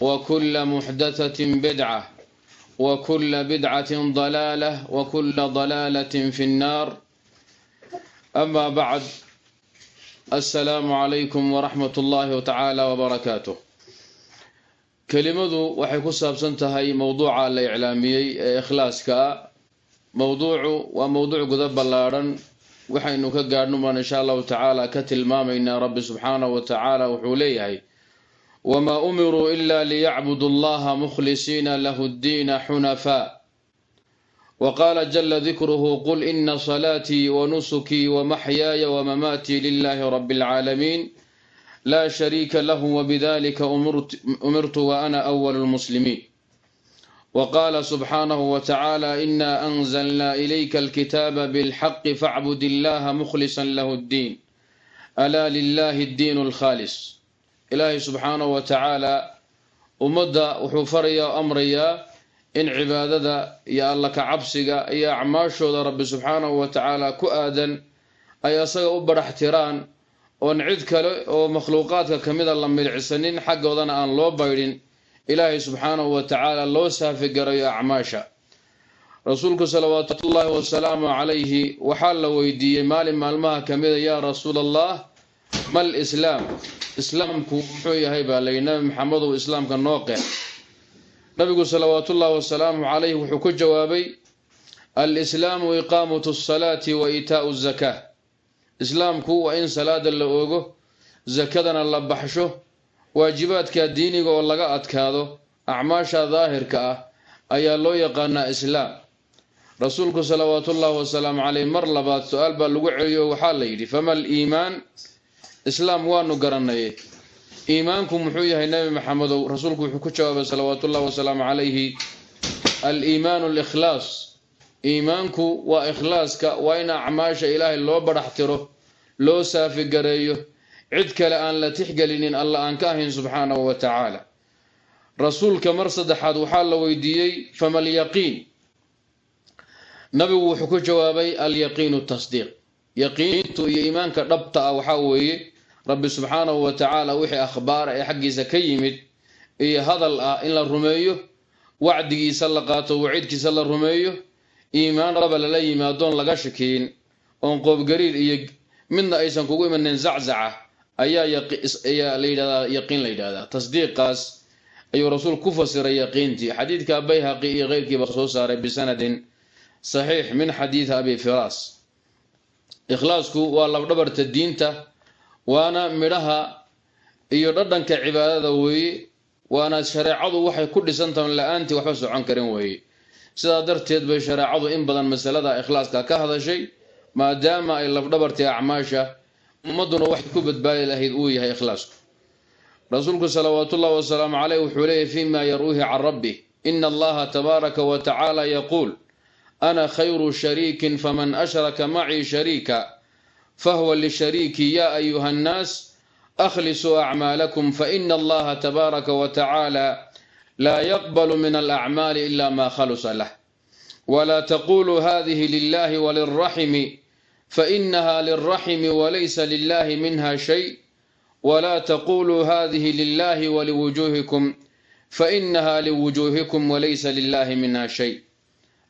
وكل محدثة بدعة وكل بدعة ضلالة وكل ضلالة في النار أما بعد السلام عليكم ورحمة الله تعالى وبركاته kelimadu waxay ku saabsan tahay mowduuca la iclaamiyey ee ikhlaaska ah mowduucu waa mowduuc guda ballaadhan waxaynu ka gaadhnumaan insha allahu tacaala ka tilmaamaynaa rabbi subxaanahu wa tacaala wuxuu leeyahay wamaa umiruu ila liyacbudu allaha mukhlisiina lahu ddiina xunafaa wa qaala jala dikruhu qul ina salaatii wanusukii wamaxyaaya wamamaatii lilahi rabi اlcaalamiin laa shariika lahu wbidalika umirtu waana awal lmuslimiin wqaala subxaanahu watacaala ina anzalna ilayka alkitaaba bilxaqi facbud illaha ilaahay subxaanahu wa tacaala ummadda wuxuu farayaa o amrayaa in cibaadada iyo alla ka cabsiga iyo acmaashooda rabbi subxaanahu wa tacaala ku aadan ay asaga u badhax tiraan oon cid kale oo makhluuqaadka ka mida la midhcisanin xaggoodana aan loo baydhin ilaahay subxaanahu wa tacaala loo saafigarayo acmaasha. Rasuulku salawaatuullaahi wasalaamu calayhi waxaa la weydiiyey maalin maalmaha ka mida yaa rasuul allah mal islaam islaamku muxuu yahay baa layi nabi maxamedow islaamka noo qeex. Nabigu salawaatullaahi wasalaamu calayhi wuxuu ku jawaabay alislaamu iqaamatu asalaati wa iitaau zakaa islaamku waa in salaada la oogo sakadana la baxsho waajibaadka diiniga oo laga adkaado acmaasha daahirka ah ayaa loo yaqaanaa islaam. Rasuulku salawaatullaahi wasalaamu caleyh mar labaad su'aal baa lagu celiyo waxaa la yidhi fama aliimaan islaam waanu garanaye iimaanku muxuu yahay nabi maxamedow rasuulku wuxuu ku jawaabay salawaatullahi wasalaamu calayhi aliimaanu alikhlaas. Iimaanku waa ikhlaaska waa in acmaasha ilaahay loo badhax tiro loo saafigareeyo cid kale aan la tixgelinin alla aan ka ahayn subxaanahu wa tacaala. Rasuulka mar saddexaad waxaa la weydiiyey fama alyaqiin nabigu wuxuu ku jawaabay alyaqiinu tasdiiq. Yaqiintu iyo iimaanka dhabta ah waxaa weeye rabbi subxaanahu wa tacaala wixii akhbaara ee xaggiisa ka yimid iyo hadal ah in la rumeeyo wacdigiisa la qaato waciidkiisa la rumeeyo iimaan raba lala yimaadoon laga shakiyin oon qoobgariir iyo midna aysan kugu imanin zaczaca ayaa la yidhahdaa yaqiin la yidhahdaa. Tasdiiqaas ayuu rasuulku ku fasiray yaqiintii. Xadiidka bayhaqi iyo keyrkiiba soo saaray bisanadin saxiix min xadiidi abi firaas. Ikhlaasku waa labdhabarta diinta waana midhaha iyo dhadhanka cibaadada weeye waana shareecadu waxay ku dhisantahan la'aantii waxba socon karin weeye sidaa darteed bay shareecadu in badan masalada ikhlaaska ka hadashay maadaama ay labdhabartay acmaasha ummaduna waxay ku badbaadi lahayd uu yahay ikhlaasku rasuulku salawaatullahi wasalaamu caleyh wuxuu leeyahy fima yaruuhi can rabbi ina allaha tabaaraka wa tacaala yaquul ana khayru shariikin faman ashraka macii shariika fahwa lishariiki ya ayuha annaas akhlisuu acmaalakum faina allaha tabaaraka wa tacaala laa yaqbalu min alacmaali ila ma khalusa lah wla taquluu hadihi lilahi walilraximi fainaha lilraximi walaysa lilahi minha shay wla taquluu hadihi lilahi waliwujuhikum fainaha liwujuhikum walaysa lilahi minha shay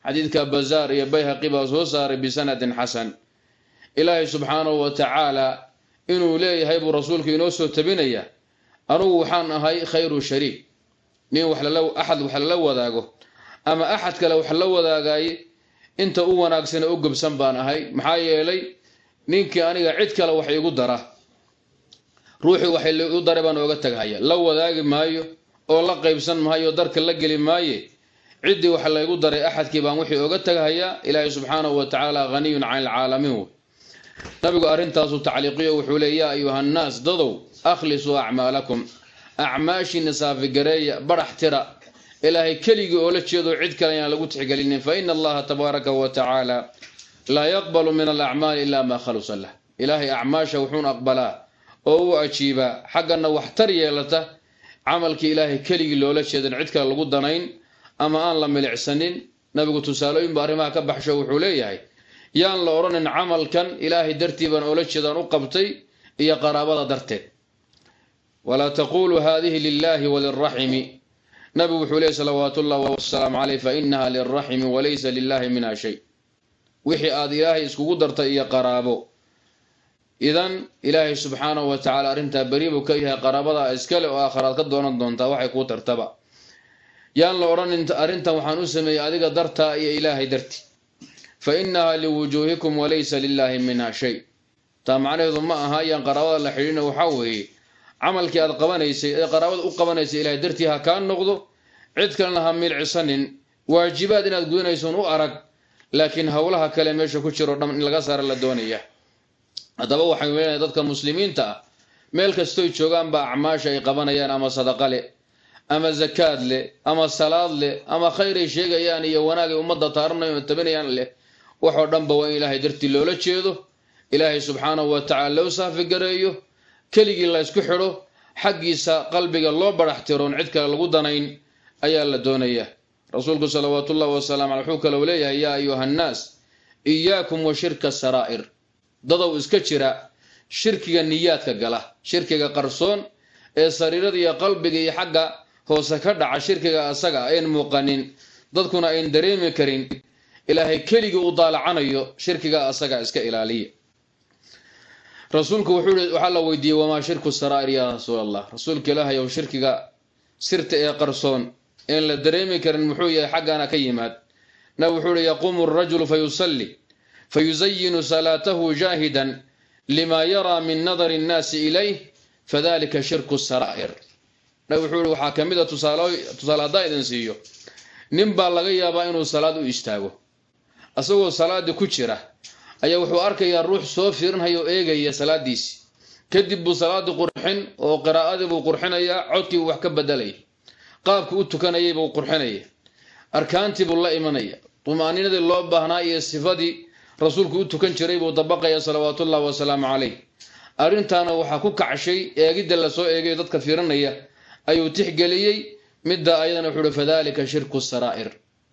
xadiidka bazaar iyo bayhaqi baa soo saaray bisanadin xasan ilaahay subxaanahu wa tacaala inuu leeyahay buu rasuulku inoo soo tabinaya anugu waxaan ahay khayru shariik. Nin axad wax lala wadaago ama axad kale wax la wadaagaye inta u wanaagsan u gobsan baan ahay. Maxaa yeelay ninkii aniga cid kale wax igu dara. Ruuxii waxay igu daray baan ooga taghaya la wadaagi maayo oo la qaybsan maayo darka la geli maaye ciddii wax laygu daray axadkii baan wixii ooga tagahayaa ilaahay subxaanahu wa tacaala haniyun can alcaalamiin nabigu arrintaasu tacliiqiyo wuxuu leey yaa ayuha nnaas dadow akhlisuu acmaalakum. Acmaashiina saafigareeya barax tira. Ilaahay keligii oo la jeedo cid kale ayaan lagu tixgelinin fa ina allaha tabaaraka wa tacaala laa yaqbalu min alacmaali ila maa khalusa lah. Ilaahay acmaasha wuxuun aqbalaa oo u ajiibaa. Xaggana wax tar yeelata camalkii ilaahay keligii loola jeedan cid kale lagu danayn ama aan la milicsanin. Nabigu tusaalooyin ba arrimaha ka baxsho wuxuu leeyahay yaan la odhanin camalkan ilaahay dartii baan oola jeedaan u qabtay iyo qaraabada darteed. Walaa taquluu hadihi lilahi walilraximi nabigu wuxuu leeyay salawaat ullahi wasalaamu caleyh fa inaha lilraximi walaysa lilahi minha shay. Wixii aad ilaahay iskugu dartay iyo qaraabo. Idan ilaahay subxaanahu wa tacala arrintaa beri buu ka yahay qaraabada iskale oo aakharaad ka doonan doontaa waxay kuu tartaba yaan la odhanin arrintan waxaan u sameeyey adiga dartaa iyo ilaahay darti fa inaha liwujuuhikum walaysa lilahi minha shay taa macnaheedu ma aha yaan qaraabada la xidhiina waxaa weeye. Camalkii aad qabanaysay ee qaraabada u qabanaysay ilahay dartii ha kaa noqdo cid kalena ha milcisanin. Waajibaad inaad gudanaysoon u arag laakiin howlaha kale meesha ku jiro dham in laga saara la doonaya. Haddaba waxaynu leenahay dadka muslimiinta ah meel kastoy joogaanba acmaasha ay qabanayaan ama sadaqa leh ama zakaad leh ama salaad leh ama khayr ay sheegayaan iyo wanaagay ummadda taaranayo tabinayaan leh waxoo dhanba waa in ilaahay dartii loola jeedo. Ilaahay subxaanahu wa tacala loo saafigareeyo keligii la ysku xidho xaggiisa qalbiga loo barax tiroon cid kale lagu danayn ayaa la doonayaa rasuulku salawaatullahi wasalaam ale wuxuu kalou leeyahay yaa ayuha nnaas iyaakum wa shirka saraa'ir. Dadow iska jira shirkiga niyaadka gala shirkiga qarsoon ee sariirada iyo qalbiga iyo xagga hoose ka dhaca shirkiga asaga ayn muuqanin dadkuna ayn dareemi karin ilaahay keligii u daalacanayo shirkiga asaga iska ilaaliya rasuulku wuxuu waxaa la weydiiyey wamaa shirku saraa'ir yaa rasuul allah rasuulka ilaahayow shirkiga sirta ee qarsoon een la dareemi karin muxuu yahay xaggaana ka yimaad. Nabig wuxuu uhi yaquumu arajulu fayusalli fayusayinu salaatahu jaahidan lima yaraa min nadari innaasi ilayh fadalika shirku saraa'ir. Nabig wuxuu ihi waxaa ka mid a tusaale haddaan idin siiyo. Nin baa laga yaabaa inuu salaad u istaago asagoo salaadii ku jira ayaa wuxuu arkayaa ruux soo fiirinhaya oo eegaya salaadiisi kadib buu salaadii qurxin oo qiraa'adii buu qurxinayaa codkii buu wax ka bedelaya qaabkii u tukanayay buu qurxinaya. Arkaantii buu la imanaya. Tumaaninadii loo baahnaa iyo sifadii rasuulku u tukan jiray buu dabaqaya salawaatullahi wasalaamu caleyh arrintaana waxaa ku kacshay eegidda la soo eegayo dadka fiirinaya ayuu tixgeliyey midda ayadana wuxuu uhi fadalika shirku saraa'ir.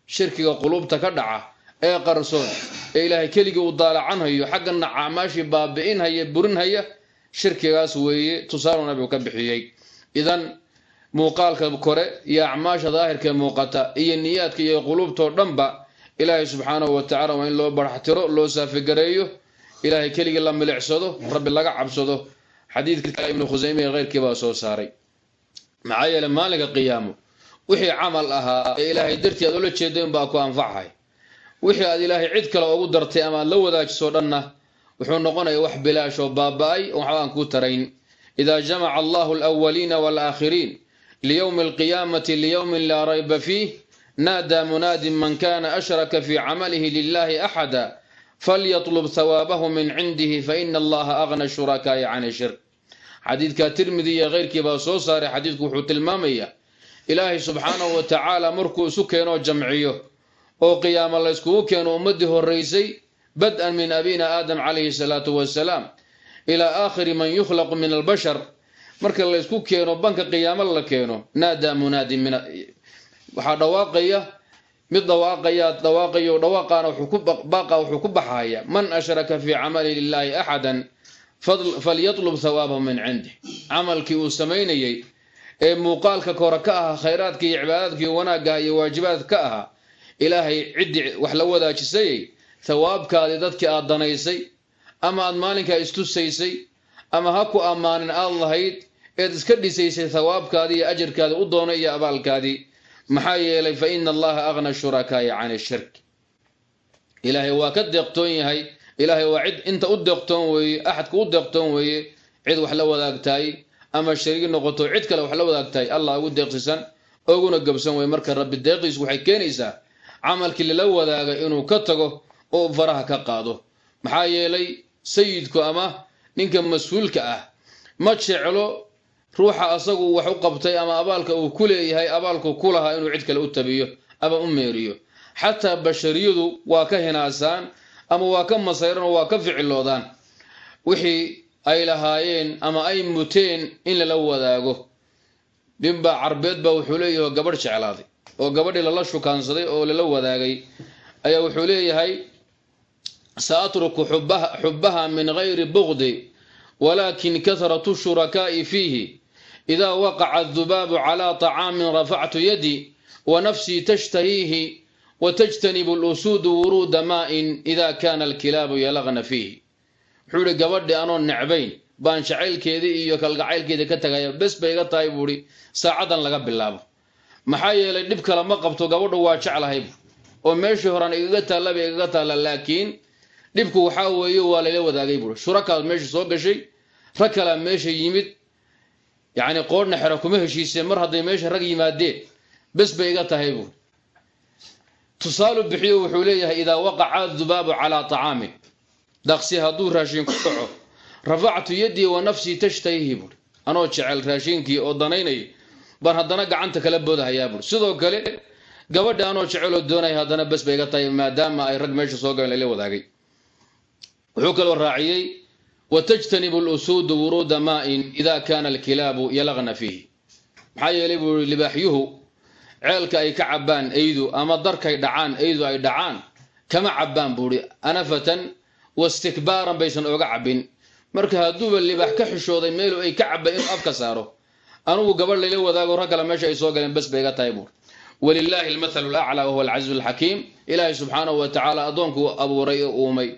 Shirkiga quluubta ka dhaca ee qarsoon ee ilaahay keligii uu daalacanhayo xaggana acmaashii baabi'inhaya burinhaya shirkigaas weeye tusaalu nabigu ka bixiyey. Idan muuqaalka kore iyo acmaasha daahirkae muuqata iyo niyaadka iyo quluubtoo dhanba ilaahay subxaanahu wa tacala waa in loo baraxtiro loo saafigareeyo ilaahay keligii la milicsado rabbi laga cabsado. Xadiidka ibnu khusayme ee keyrkii baa soo saaray. Maxaa yeele maalinka qiyaamo wixii camal ahaa ee ilaahay dartii aad ula jeeda inbaa ku anfacahay wixii aad ilaahay cid kale ugu dartay ama la wadaajiso dhanna wuxuu noqonayaa wax bilaash oo baaba-ay oo waxba aan kuu tarayn. Idaa jamaca allahu alawaliina waalaakhiriin liyowmi alqiyaamati liyowmin laa rayba fiih naadaa munaadin man kana ashraka fii camalihi lilahi axada falyatlub hawaabahu min cindihi faina allaha agna shurakaa'i can shirk. Xadiidka tirmidi iyo keyrkii baa soo saaray xadiidku wuxuu tilmaamayaa ilaahay subxaanahu wa tacaala markuu isu keenoo jamciyo oo qiyaamo la yskugu keeno ummaddii horeysay bad-an min abina aadam calayhi salaatu wasalaam ilaa aakhiri man yukhlaqu min albashar. Marka la ysku keeno banka qiyaamo la keeno naadaa munaadin waxaa dhawaaqaya mid dhawaaqaya dhawaaqayo dhawaaqaana baaqa wuxuu ku baxaya man ashraka fii camali lilaahi axadan falyatlub hawaabahu min cindih. Camalkii uu samaynayey ee muuqaalka kore ka ahaa khayraadka iyo cibaadaadka iyo wanaaggaha iyo waajibaadka ka ahaa ilaahay ciddii wax la wadaajisayey thawaabkaadii dadkii aad danaysay ama aad maalinkaa istusaysay ama ha ku ammaanin aad lahayd eed iska dhisaysay thawaabkaadii iyo ajarkaadii u doonay iyo abaalkaadii maxaa yeelay fa ina allaha aqna shurakaa'i can ishirk ilaahay waa ka deeqtoon yahay. Ilaahay waa cid inta u deeqtoon weeye axadka u deeqtoon weeye cid wax la wadaagtaay ama shariig noqoto cid kale wax la wadaagtahay allah ugu deeqsisan oguna gabsan weye marka rabbi deeqiisu waxay keenaysaa camalkii lala wadaaga inuu ka tago oo faraha ka qaado. Maxaa yeelay sayidku ama ninka mas'uulka ah ma jeclo ruuxa asagu wax u qabtay ama abaalka uu ku leeyahay abaalku ku lahaa inuu cid kale u tabiyo ama u meeriyo. Xataa bashariyadu waa ka hinaasaan ama waa ka masayran oo waa ka ficiloodaan wixii ay lahaayeen ama ay muteen in lala wadaago. Ninbaa carbeed baa wuxuu leeyahay gabadh jeclaaday oo gabadhii lala shukaansaday oo lala wadaagay ayaa wuxuu leeyahay sa atruku xubbaha min gayri bugdi walakin kahratu shurakaa'i fiihi. Idaa waqaca adubaabu calaa طacaamin rafactu yadi wa nafsii tashtahiihi watajtanibu lusuudu wuruuda maa'in ida kana alkilaabu yalaqna fiihi. Wuxuu ihi gabadhi anoo necbayn baan jacaylkeedii iyo kalgacaylkeedii ka tagaya bes bay iga tahay buuhi saacadan laga bilaabo maxaa yeelay dhib kale ma qabto gabadhu waa jeclahay oo meeshii horan igaga taalla bay igaga taalla laakiin dhibku waxaa weeye waa layla wadaagay buui shurakaad meesha soo gashay rag kalaa meesha yimid yacni qoodhna xero kuma heshiiseen mar hadday meesha rag yimaadeen bes bay iga tahay buui tusaalu bixiyo wuxuu leeyahay idaa waqaca dubaabu calaa طacaamin daqsi hadduu raashin ku dhaco rafactu yaddii wa nafsii tashtahihi buui anoo jecel raashinkii oo danaynayo baan haddana gacanta kala boodahayaa buui sidoo kale gabadha anoo jeceloo doonaya haddana bes bay iga tahay maadaama ay rag meesha soo galeen lala wadaagay. Wuxuu kaloo raaciyey watajtanibu lusuudu wuruuda maa'in ida kana alkilaabu yalaqna fiihi. Maxaa yeelay buu libaaxyuhu ceelka ay ka cabbaan aydu ama darkay dhacaan aydu ay dhacaan kama cabbaan buuhi anafatan wastikbaaran baysan ooga cabbin. Marka hadduuba libaax ka xishooday meelu ay ka cabba inuu afka saaro anugu gabadh layla wadaago rag kale meesha ay soo galeen bes bay iga tahay buuri walilaahi almathalu alaclaa wahuwa alcaziizu alxakiim. Ilaahay subxaanahu wa tacaala addoonkuu abuuray oo uumay.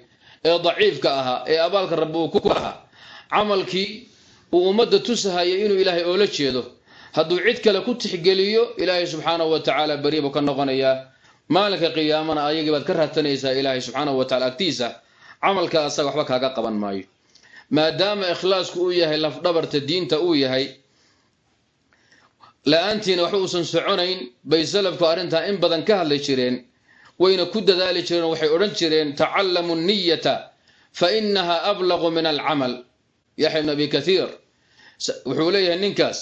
Ee daciifka ahaa ee abaalka rabbi uu ku lahaa camalkii uu ummadda tusahayay inuu ilaahay oola jeedo. Hadduu cid kale ku tixgeliyo ilaahay subxaanahu wa tacaala beri ka noqonayaa maalinka qiyaamana ayagii baad ka raadsanaysaa ilaahay subxaanahu wa tacala agtiisa camalka asaga waxba kaaga qaban maayo. Maadaama ikhlaasku uu yahay lafdhabarta diinta uu yahay la'aantiina waxba uusan soconayn bay salafku arrintaa in badan ka hadli jireen wayna ku dadaali jireen waxay odhan jireen tacallamu niyata fa inaha ablaqu min alcamal. Yaxya ibn abi kathiir wuxuu leeyahay ninkaas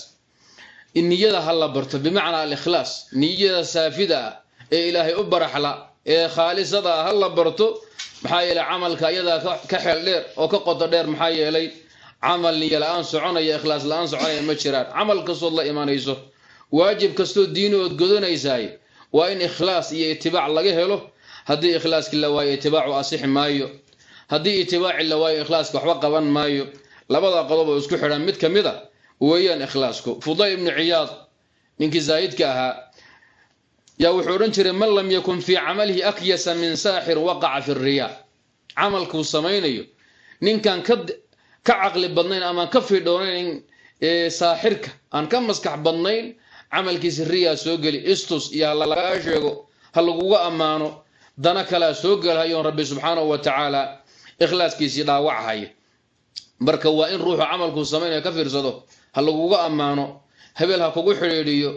niyada ha la barto bimacnaa alikhlaas niyada saafida ah ee ilaahay u baraxla ee khaalisada ah ha la barto maxaa yeelay camalka iyadaa ka xeel dheer oo ka qodo dheer maxaa yeelay camal niyo la'aan soconaya ikhlaas la'aan soconaya ma jiraan. Camal kastood la imanayso waajib kastoo diini ood godanaysaay waa in ikhlaas iyo itibaac laga helo. Haddii ikhlaaskii la waayo itibaacu asixi maayo. Haddii itibaaci la waayo ikhlaaska waxba qaban maayo. Labada qodob oo isku xidhan mid ka mid a weeyaan ikhlaasku. Fudayl ibnu ciyaad ninkii zaahidka ahaa yaa wuxuu odhan jiray man lam yakun fii camalihi akyasa min saaxir waqaca fi riyaa. Camalkuu samaynayo. Ninkan ka caqli badnayn amaan ka fiidhoonayn saaxirka aan ka maskax badnayn camalkiisi riyaa soo geli istus iyo ha lagaa sheego ha laguga ammaano dana kalea soo gelhayoon rabbi subxaanahu wa tacaala ikhlaaskiisii dhaawachaya marka waa in ruuxu camalkuu samaynaya ka fiirsado ha laguga ammaano hebel ha kugu xidhiidhiyo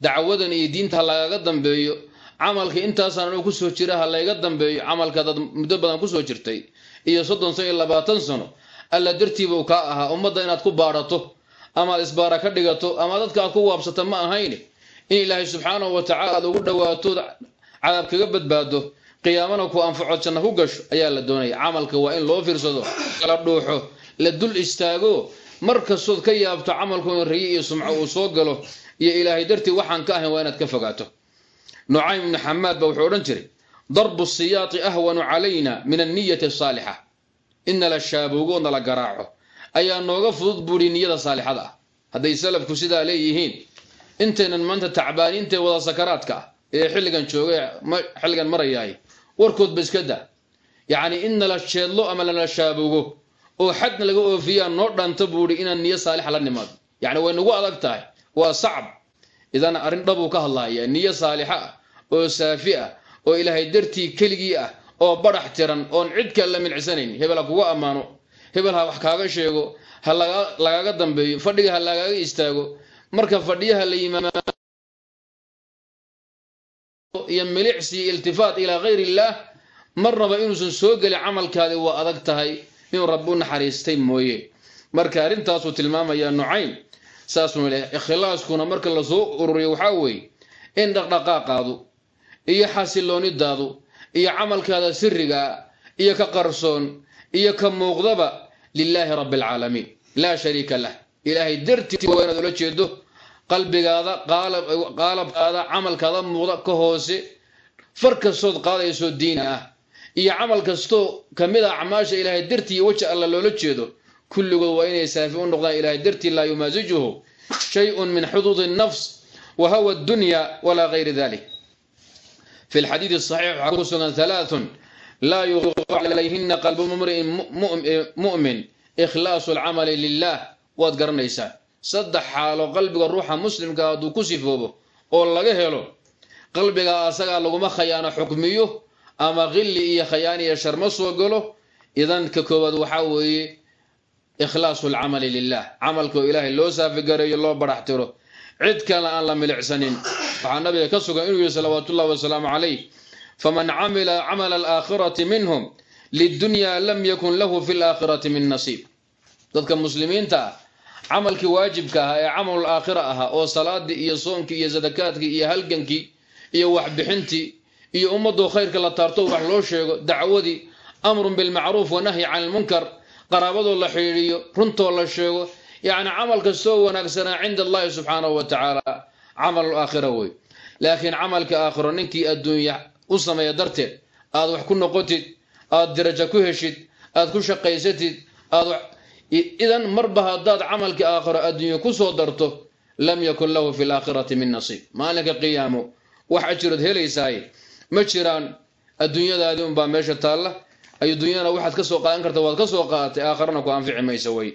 dacwadan iyo diinta ha lagaga dambeeyo camalka intaasaan anuu ku soo jira ha layga dambeeyo camalka dad muddo badan ku soo jirtay iyo soddon sano iyo labaatan sano alla dartiibuu kaa ahaa ummadda inaad ku baadhato amaad isbaara ka dhigato ama dadka aad ku waabsata ma ahayni in ilaahay subxaanahu wa tacala aad ugu dhowaato cadaab kaga badbaado qiyaamana ku anfaco janna ku gasho ayaa la doonaya. Camalka waa in loo fiirsado kala dhuuxo la dul istaago. Mar kastood ka yaabto camalku in rayi iyo sumco uu soo galo iyo ilaahay dartii waxaan ka ahayn waa inaad ka fogaato. Nucaym ibni xamaad ba wuxuu odhan jiray darbu siyaati ahwanu calayna min anniyati asaalixa in nala shaaboogo nala garaaco ayaa nooga fudud buuri niyada saalixada. Ah hadday salafku sidaa leeyihiin intaynan maanta tacbaaniintae wada sakaraadka ee xilligan jooga xilligan marayahay warkoodba iska da yacni in nala jeedlo ama nala shaabogo oo xadna laga oofiyaa noo dhanta buuhi inaan niyo saalixa la nimaado. Yacni way nagu adag tahay waa sacab. Idan arrin dhabuu ka hadlaya niyo saalixa ah oo saafi ah oo ilaahay dartii keligii ah oo badhax tiran oon cid kale la milcisanayn hebel ha kuga ammaano hebel ha wax kaaga sheego ha lagaaga dambeeyo fadhiga ha lagaaga istaago marka fadhiyaha la yimaado iyo milicsi iltifaat ilaa hayr illaah marnaba inuusan soo gelin camalkaadi waa adag tahay inuu rabbi u naxariistay mooye. Marka arrintaasuu tilmaamayaa nucaym saasuu leh ikhlaaskuna marka la soo ururiyo waxaa weeye in dhaqdhaqaaqaadu iyo xasiloonidaadu iyo camalkaada sirigaa iyo ka qarsoon iyo ka muuqdaba lilaahi rabbi alcaalamiin laa shariika lah ilaahay dartii waa inaad ula jeedo qalbigaada qaalabkaada camalkaada muuqda ka hoose far kastood qaadaysoo diini ah iyo camal kastoo kamid a acmaasha ilaahay dartii iyo weji alla loola jeedo kulligood waa inay saafi u noqdaan ilahay dartii laa yumaasijuhu shayun min xuduudi الnafs wa hawa اdunya walaa gayri dalik fi lxadiidi saxiix waxaa ku sugan halaaثun laa yuqu calayhina qalbu mumri'in mu'min ikhlaasu alcamali lilah waad garanaysaa saddex xaalo qalbiga ruuxa muslimka hadduu ku sifoobo oo laga helo qalbiga asagaa laguma khayaano xukmiyo ama qilli iyo khayaan iyo shar ma soo galo idan ka koowaad waxaa weeye ikhlaasu alcamali lilah camalka oo ilaahay loo saafigareeyo loo barax tiro cid kalena aan la milicsanin waxaa nabiga ka sugan inuu yihi wasalaamu calayh faman camila camala alaakhirati minhum lidunya lam yakun lahu fi laakhirati min nasiib dadka muslimiinta ah camalkii waajibka ahaa ee camalul aakhira ahaa oo salaadii iyo soonkii iyo sadakaadkii iyo halgankii iyo waxbixintii iyo ummadoo khayrka la taarto wax loo sheego dacwadii amrun bilmacruuf wanahyi can ilmunkar qaraabadoo la xidhiidiyo runtoo la sheego yacni camal kastoo wanaagsanaa cinda allahi subxaanahu wa tacaala camalul aakhira wey laakiin camalka aakhiro ninkii adduunya u sameeya darteed. Aad wax ku noqotid aad darajo ku heshid aad ku shaqaysatid aad idan marba haddaad camalkii aakhiro adduunya ku soo darto lam yakun lahu fi laakhirati min nasiib. Maalinka qiyaamo wax ajirood helaysaay ma jiraan adduunyadaadii unbaa meesha taalla adduunyana waxaad ka soo qaadan karta waad ka soo qaadatay aakharana ku anfici maysa wey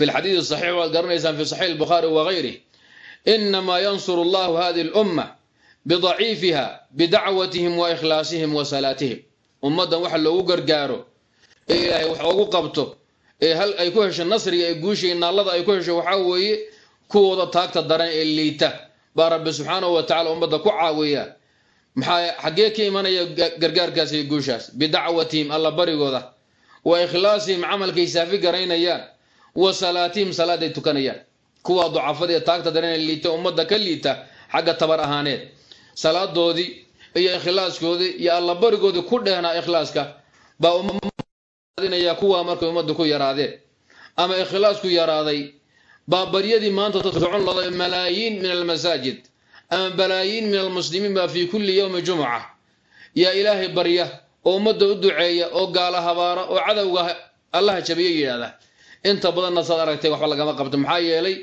lxadiidi saxiix waad garanaysaan fi saxiix albukhaari wagayrih inamaa yansuru allahu hadihi lumma bidaciifiha bidacwatihim wa ikhlaasihim wa salaatihim. Ummaddan waxa loogu gargaaro ee ilaahay wax oogu qabto ee hal ay ku hesho nasriga ee guushay naallada ay ku hesho waxaa weeye kuwooda taagta daran ee liita. Baa rabbi subxaanahu wa tacala ummadda ku caawiya. Maxaa xaggee ka imanaya gargaarkaas iyo guushaas? Bidacwatihim alla barigooda. Wa ikhlaasihim camalkay saafi garaynayaan. Wa salaatihim salaaday tukanayaan. Kuwaa ducafada ee taagta daran ee liita ummadda ka liita xagga tabar ahaaneed salaadoodii iyo ikhlaaskoodii iyo alla barigoodii ku dhehnaa ikhlaaska baa kuwaa markay ummadda ku yaraadeen. Ama ikhlaasku yaraaday baa baryadii maanta socon lada malaayiin min almasaajid ama balaayiin min almuslimiin baa fii kulli yowmi jumuca yaa ilaahay barya oo ummadda u duceeya oo gaala habaara oo cadowga allaha jabiya yidhaahda inta badanna saad aragtay waxba lagama qabto maxaa yeelay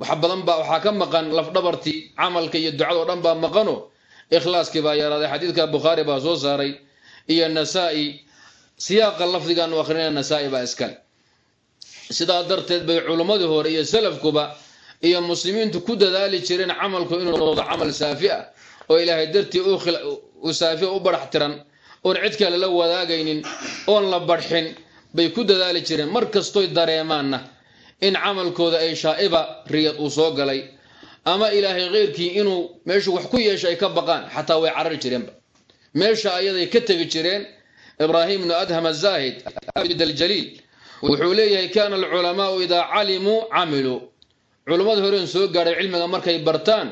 wax badan baa waxaa ka maqan lafdhabartii camalka iyo ducada oo dhan baa maqano. Ikhlaaskii baa yaraaday xadiidka bukhaari baa soo saaray iyo nasaa-i. Siyaaqa lafdigaanu akhrina nasaa-i baa iskale sidaa darteed bay culimmadii hore iyo salafkuba iyo muslimiintu ku dadaali jireen camalku inuu noqdo camal saafi ah oo ilaahay dartii u saafiya u badhax tiran oon cid kale la wadaagaynin oon la badxin bay ku dadaali jireen. Mar kastoy dareemaanna in camalkooda ay shaa'iba riyad uu soo galay ama ilaahay keyrkii inuu meeshu wax ku yeesha ay ka baqaan xataa way carari jireenba. Meesha ayaday ka tegi jireen ibraahim ibnu adham azaahid abd aljaliil wuxuu leeyahay kana alculamaau idaa calimuu camiluu culummada horeen soo gaadhay cilmiga markay bartaan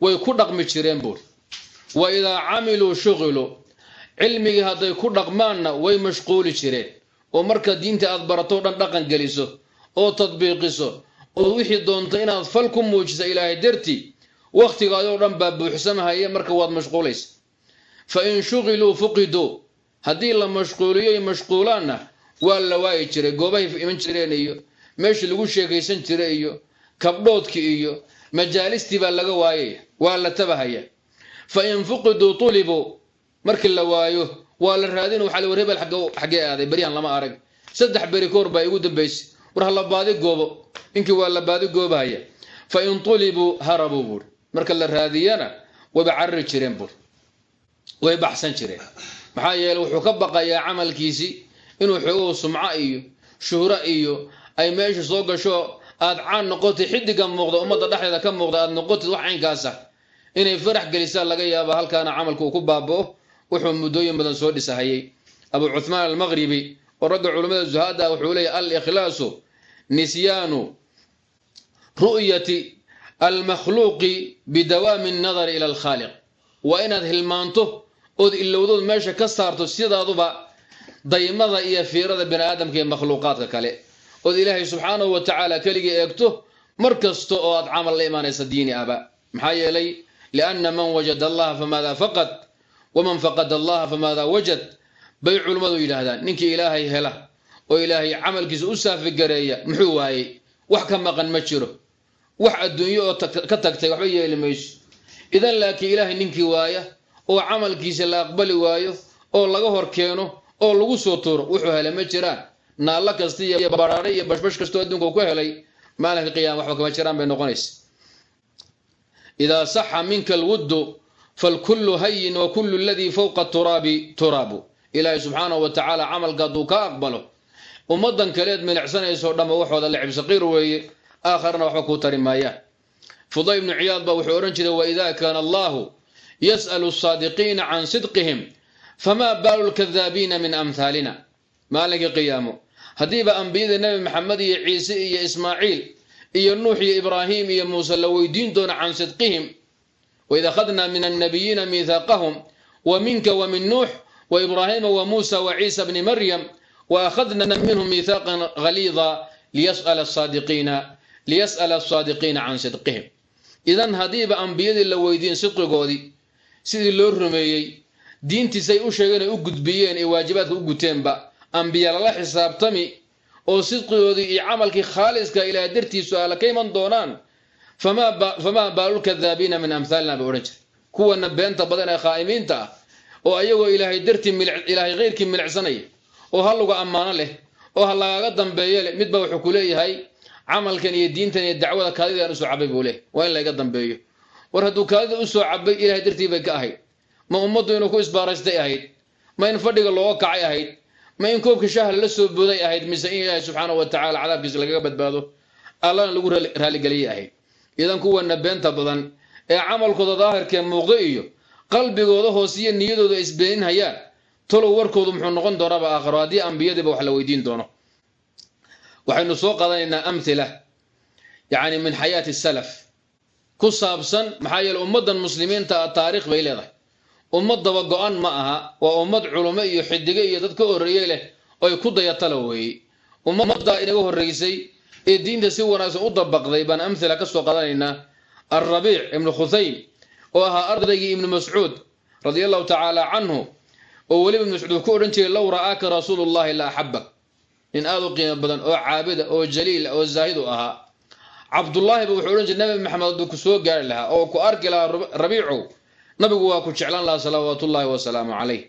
way ku dhaqmi jireen buur. Wa idaa camiluu shuqiluu cilmigii hadday ku dhaqmaanna way mashquuli jireen. Oo marka diinta aad barato dhan dhaqan geliso oo tadbiiqiso oo wixii doonta inaad fal ku muujisa ilaahay dartii wakhtigaadoo dhan baa buuxsamahaya marka waad mashquulaysa. Fa in shuqiluu fuqiduu haddii la mashquuliyo mashquulaanna waa la waayi jiray goobahay iman jireen iyo meeshii lagu sheekaysan jiray iyo kabdhoodkii iyo majaalistii baa laga waayaya waa la tabahaya. Fa in fuqiduu tulibuu markii la waayo waa la raadin waxaa la war hebel xaggee aaday beryahan lama arag. Saddex beri koor baa igu dambaysay war ha la baadi goobo. Ninkii waa la baadi goobahaya fa in tulibuu harabuu buuri marka la raadiyana wayba carari jireen buuri way baxsan jireen. Maxaa yeele wuxuu ka baqayaa camalkiisii inuu xoogow sumco iyo shuhro iyo ay meesha soo gasho aad caan noqotid xidiga muuqda ummadda dhexdeeda ka muuqda aad noqotid wax caynkaasa. Inay farax gelisaan laga yaaba halkaana camalka uu ku baaba'o wuxuu muddooyin badan soo dhisahayay. Abu cuhmaan almaqribi oo ragga culummada zuhaada wuxuu leeyahy al-ikhlaasu nisyaanu ru'yati almakhluuqi bidawaami annadari ila alkhaaliq. Waa inaad hilmaanto ood ilowdood meesha ka saarto sidaaduba daymada iyo fiirada bani aadamka iyo makhluuqaadka kale. Ood ilaahay subxaanahu wa tacaala keligii eegto mar kasta oo aad camal la imaanaysa diini aba maxaa yeelay lianna man wajada allaha famaada faqad waman faqada allaha famaada wajad bay culummadu yidhaahdaan ninkii ilaahay hela oo ilaahay camalkiisa u saafigareeya muxuu waayey? Wax ka maqan ma jiro. Wax adduunyo oo ka tagtay waxba yeeli mayso. Idan laakiin ilaahay ninkii waaya oo camalkiisa la aqbali waayo oo laga hor keeno oo lagu soo tuuro wuxuu helay ma jiraan. Naallo kasta iyo baraare iyo bashbash kastoo adduunka ku helay maalinka qiyaama waxba kama jiraan bay noqonaysa. Idaa saxa minka alwuddu falkullu hayin wa kullu aladii fowqa turaabi turaabu. Ilaahay subxaanahu wa tacaala camalka hadduu ka aqbalo ummadan kaleed milicsanayso dhamma waxooda la cibsaqiir weeye aakharna waxba kuu tari maayaan. Fudayl ibnu ciyaad baa wuxuu odhan jiray waida kaana allahu yas'alu asaadiqiina can sidqihim famaa baalu lkadaabiina min amhaalina maalinkii qiyaamo. Haddiiba ambiyada nebi maxamed iyo ciise iyo ismaaciil iyo nuux iyo ibraahim iyo muuse la weydiin doono can sidqihim waid akhadnaa min annabiyiina miihaaqahum wa minka wa min nuux wa ibraahiima wa muusa wa ciisa bni maryam wa akhadna minhum miihaaqan haliida liyas'ala asaadiqiina can sidqihim idan haddiiba ambiyadii la weydiin sidqigoodii sidii loo rumeeyey diintiisay u sheegeen ay u gudbiyeen ee waajibaadka u guteenba ambiya lala xisaabtami oo sidqigoodii iyo camalkii khaaliska ilaah dartiisu ala ka iman doonaan famaa baalulkadaabiina min amhaalina bay odhan jira kuwana beenta badan ee khaa'imiinta ah oo ayagoo ilaahay dartii ilaahay keyrkii milicsanaya oo ha lagu ammaano leh oo ha lagaaga dambeeyo leh midba wuxuu ku leeyahay camalkan iyo diintan iyo dacwada kaadidaan u soo cabay buu leh. Waa in layga dambeeyo. War hadduu kaadida u soo cabay ilahay dartii bay ka ahayd. Ma ummaddu inuu ku isbaaraystay ahayd. Ma in fadhiga looga kacay ahayd. Ma in koobka shaaha la soo booday ahayd mise in ilaahay subxaanahu wa tacala cadaabkiisa lagaga badbaado allana lagu raaligeliyay ahayd. Idan kuwana beenta badan ee camalkooda daahirkee muuqdo iyo qalbigooda hoose iyo niyadooda isbeenin hayaan talow warkoodu muxuu noqon doonaaba aakharo haddii ambiyadiiba wax la weydiin doono. Waxaynu soo qaadanaynaa amhila yacni min xayaati salaf. Ku saabsan maxaa yeele ummaddan muslimiinta ah taariikh bay leedahay. Ummad daba go-an ma aha waa ummad culumo iyo xidige iyo dad ka horreeyey leh oy ku dayatala weeye ummaddaa inaga horreysay ee diinta si wanaagsan u dabaqday baan amhila ka soo qaadanaynaa alrabiic ibnu khusaym oo ahaa ardaygii ibnu mascuud radia allahu tacaala canhu oo weliba ibnu mascuud ku odhan jiray low ra'aaka rasuulu llahi la axabak nin aada u qiimo badan oo caabida oo jaliila oo zaahid u ahaa cabdullaahiba wuxuu odhan jiray nabi maxamed hadduu ku soo gaari lahaa oo ku arki lahaa rabiicow nabigu waa ku jeclaan lahaa salawaatullaahi wasalaamu calayh.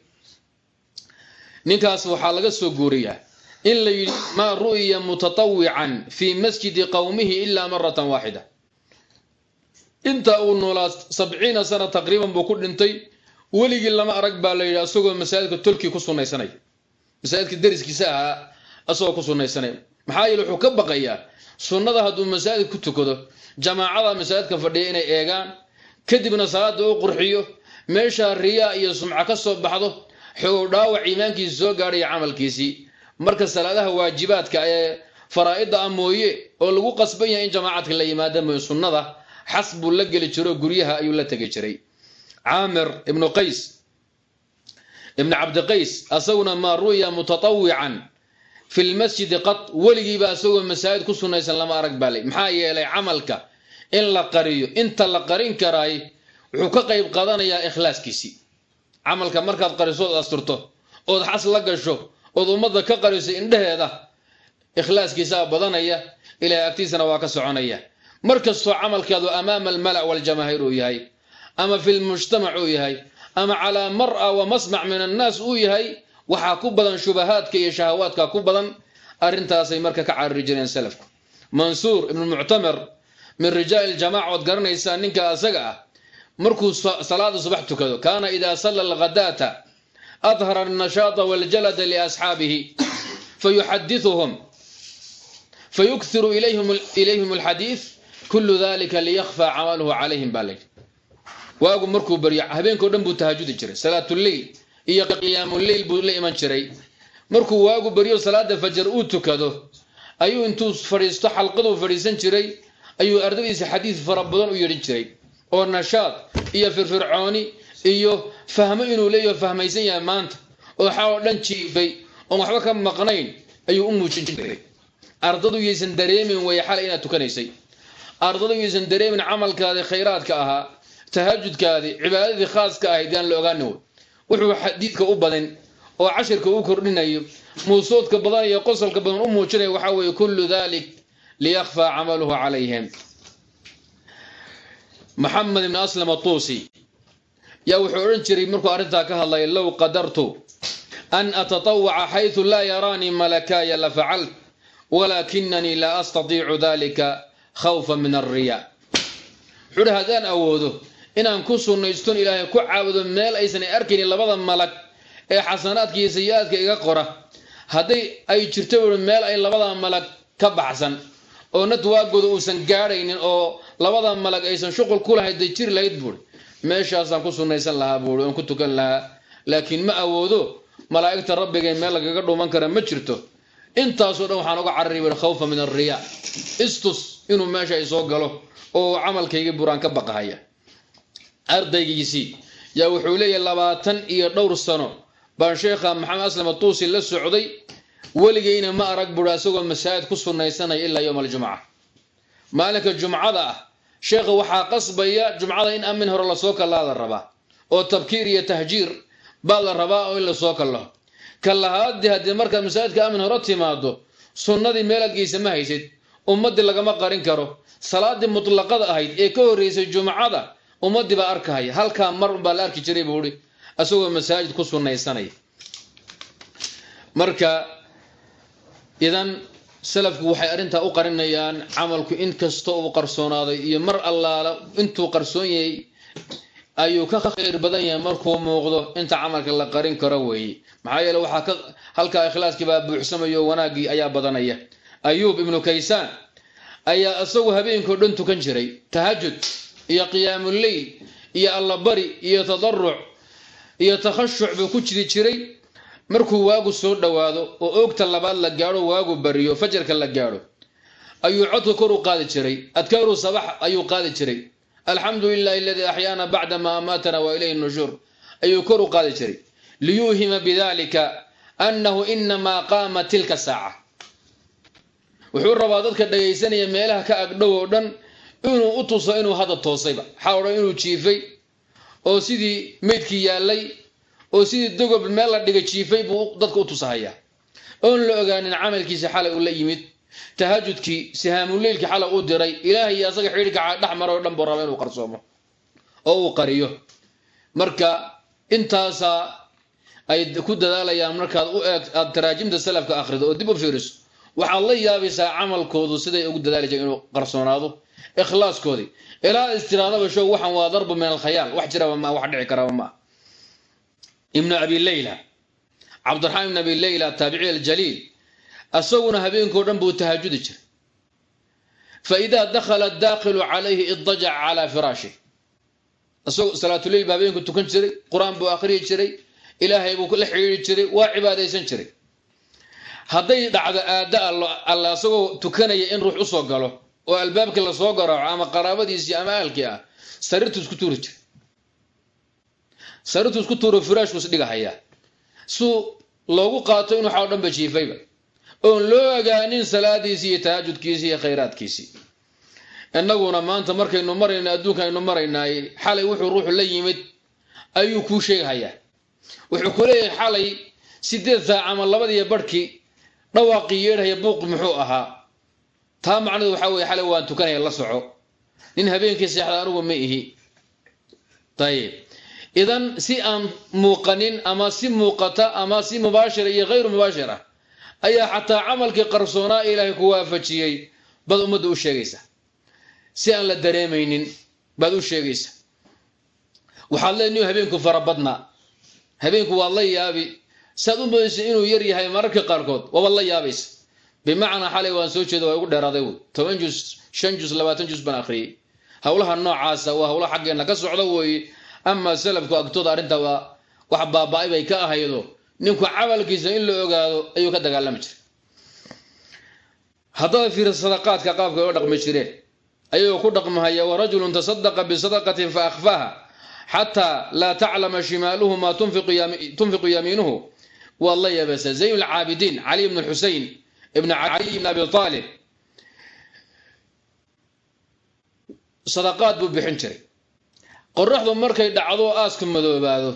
Ninkaas waxaa laga soo guuriyaa. In la yidhi maa ru'ya mutatawican fii masjidi qowmihi ilaa maratan waaxida inta uu noolaa sabciina sana taqriiban buu ku dhintay weligii lama arag baa la yidhi asagoo masaajidka tolkii ku sunaysanaya masaajidka dariskiisa ahaa asagoo ku sunaysanaya maxaa yeele wuxuu ka baqayaa sunnada hadduu masaajid ku tukado jamaacada masaajidka fadhiya inay eegaan kadibna salaada u qurxiyo meeshaa riyaa iyo sumco ka soo baxdo xogow dhaawac iimaankiisi soo gaadhaya camalkiisii. Marka salaadaha waajibaadka ee faraa'ida ah mooye oo lagu qasban yahay in jamaacadka la yimaada mooye sunnada xas buu la geli jiro guryaha ayuu la tegi jiray caamir ibnu qays ibnu cabdiqays asaguna maa ru'ya mutatawican fi lmasjidi qad weligiiba asagoo masaajid ku sunnaysan lama arag baalay maxaa yeelay camalka in la qariyo inta la qarin karaay wuxuu ka qayb qaadanayaa ikhlaaskiisii. Camalka markaad qariso ood asturto ood xas la gasho ood ummadda ka qariso indheheeda ikhlaaskiisaa badanaya ilahay agtiisana waa ka soconaya. Mar kastoo camalkaadu amaama almala' waljamaahiir uu yahay ama fi lmujtamac uu yahay ama calaa mar'a wa masmac min annaas uu yahay waxaa ku badan shubahaadka iyo shahawaadka ku badan arrintaasay marka ka cariri jireen salafku. Mansuur ibnu muctamar min rijaali ljamaca ood garanaysaa ninka asaga ah markuu salaada subax tukado kaana idaa salla alghadaata adhara alnashaata waljalada liasxaabihi fayuxadithuhum fayukhiru ilayhim alxadiid kullu dalika liyakfaa camaluhu calayhim baa layidhi waagu markuu baryo habeenkao dhan buu tahajudi jiray. Salaatuleyl iyo qiyaamuleyl buu la iman jiray. Markuu waagu baryo salaada fajar uu tukado ayuu intuu fadhiisto xalqaduu fadhiisan jiray ayuu ardadiisa xadiid fara badan u yeedhin jiray. Oo nashaad iyo firfircooni iyo fahmo inuu leeyaho fahmaysan yahay maanta. Oo xaa oo dhan jiifay oon waxba ka maqnayn ayuu u muujin jiray. Ardadu yaysan dareemin way xalay inaad tukanaysay. Ardadu yaysan dareemin camalkaadii khayraadka ahaa tahajudkaadii cibaadadii khaaska ahayd yaan la ogaani wuxuu xadiidka u badin oo cashirka u kordhinayo muusoodka badan iyo qosolka badan u muujinaya waxaa weeye kullu dalik liyakfaa camaluhu calayhim. Maxamed ibn aslam atuusi yaa wuxuu odhan jiray markuu arrintaa ka hadlaya low qadartu an atatawaca xayثu laa yaraanii malakaaya la facalt walaakinanii laa astatiicu dalika khawfa min alriya wuxuu haddaan awoodo inaan ku sunnayston ilaahay ku caabudo meel aysan arkaynin labada malag ee xasanaadka iyo sayi-aadka iga qora. Hadday ay jirto buui meel ay labada malag ka baxsan oo nadwaagooda uusan gaadhaynin oo labada malag aysan shuqul ku lahayd day jiri lahayd buuri meeshaasaan ku sunnaysan lahaa buuri oon ku tukan lahaa. Laakiin ma awoodo malaa'igta rabbigay meel lagaga dhuuman kara ma jirto. Intaasoo dhan waxaan uga carari buui khawfa min alriyaa istus inuu meesha ay soo galo oo camalkaygii buraan ka baqahaya ardaygiisii yaa wuxuu leeyahay labaatan iyo dhowr sano. Baan sheekha maxamed aslam atuusi la socday. Weligayna ma arag buuri asagoo masaajid ku sunnaysanaya ilaa yowma aljumca maalinka jumcada ah sheekha waxaa qasbaya jumcada in amin hore la soo kallaa la rabaa oo tabkiir iyo tahjiir baa la rabaa oo in la soo kallaho kallahaadii haddii markaad masaajidka amin hore timaado sunnadii meelaad geysa ma haysid ummaddii lagama qarin karo salaadii mutlaqada ahayd ee ka horreysay jumcada ummaddii baa arkahaya halkaa mar unbaa la arki jiray buuhi asagoo masaajid ku sunnaysanaya marka idan salafku waxay arrintaa u qarinayaan camalku in kasta uu qarsoonaaday iyo mar allaala intuu qarsoon yahay ayuu ka khayr badan yahay markuu muuqdo inta camalka la qarin karo weeye. Maxaa yeele waxaa ka halkaa ikhlaaskii baa buuxsamayo wanaaggii ayaa badanaya. Ayuub ibnu kaysaan ayaa isagu habeenkao dhan tukan jiray tahajud iyo qiyaamuleyl iyo allabari iyo tadaruc iyo takhashuc buu ku jiri jiray. Markuu waagu soo dhowaado oo oogta labaad la gaadho waagu bariyo fajarka la gaadho ayuu codka kor u qaadi jiray. Adkaaru sabax ayuu qaadi jiray. Alxamdu lilahi aladii axyaana bacda ma amaatana wa ilayhi nushuur ayuu kor u qaadi jiray. Liyuuhima bidalika annahu inamaa qaama tilka saaca. Wuxuu rabaa dadka dhagaysanaya meelaha ka agdhow oo dhan inuu u tuso inuu hadda toosayba. Waxaa odhan inuu jiifay oo sidii meydkii yaallay oo sidii dogob meel la dhiga jiifay buu dadka u tusahayaa. Oon la ogaanin camalkiisa xalay uu la yimid tahajudkii sihaamuleylkii xalay u diray ilaahay iyo asaga xidhiirka dhex maro o dhan buu raba inuu qarsoomo oo uu qariyo. Marka intaasaa ay ku dadaalayaan markaad u eeg aad taraajimta salafka akhrido oo dib u fiiriso waxaad la yaabaysaa camalkoodu siday ugu jireen inuu qarsoonaado ikhlaaskoodii ilaa istiraadaba show waxan waa darbu min alkhayaal wax jiraba ma wax dhici karaba ma. Ibnu abi leyla cabdiraxmaan ibn abi leyla taabici aljaliil asaguna habeenkao dhan buu tahajudi jiray. Fa idaa dakhala daakilu calayhi iddajaca calaa firaashi isagoo salaatuleyl baa habeenku tukan jiray qur'aan buu akhriyi jiray ilaahay buu la xidhiiri jiray waa cibaadaysan jiray. Hadday dhacdo aada alla asagoo tukanaya in ruux u soo galo oo albaabkii la soo garaaco ama qaraabadiisii ama ahalkii ah sariirtu isku tuuri jiray sariirtu isku tuuro firaashku isdhigahayaa suu loogu qaato in waxaa o dhan ba jiifayba oon loo ogaanin salaadiisii iyo tahajudkiisii iyo khayraadkiisii. Innaguna maanta markaynu marayno adduunka aynu maraynaay xalay wuxuu ruuxu la yimid ayuu kuu sheegahayaa. Wuxuu ku leeyahay xalay sideed saac ama labadiiyo barhkii dhawaaqii yeedhaya buuq muxuu ahaa taa macnadu waxaa weye xalay waan tukanaya la soco. Nin habeenkii seexda anugu ma ihi. Ayib idan si aan muuqanin ama si muuqata ama si mubaashira iyo hayru mubaashir ayaa xataa camalkii qarsoonaa ilaahay ku waafajiyey baad ummadda u sheegaysa si aan la dareemaynin baad u sheegaysa waxaad leeni habeenku farabadnaa habeenku waad la yaabi. Saad u moodaysa inuu yar yahay mararka qaarkood wabaad la yaabaysa bimacnaa xalay waan soo jeeda waa igu dheeraaday wy toban jus shan jus labaatan jus baan akhriyey howlaha noocaasa waa howla xaggeenna ka socda weeye amaa salafku agtooda arrinta waa wax baaba-ay bay ka ahaydo. Ninku camalkiisa in la ogaado ayuu ka dagaalami jiray. Haddaba fiir sadaqaadka qaabka oo dhaqmi jireen. Ayagoo ku dhaqmahaya warajulun tasadaqa bisadaqatin fa akhfaha xataa laa taclama shimaaluhu maa tunfiqu yamiinuhu. Waad la yeebasa zayn lcaabidiin cali bn xusein ibn caliy ibn abi aalib sadaqaad buu bixin jiray. Qoraxdu markay dhacdo aaska madoobaado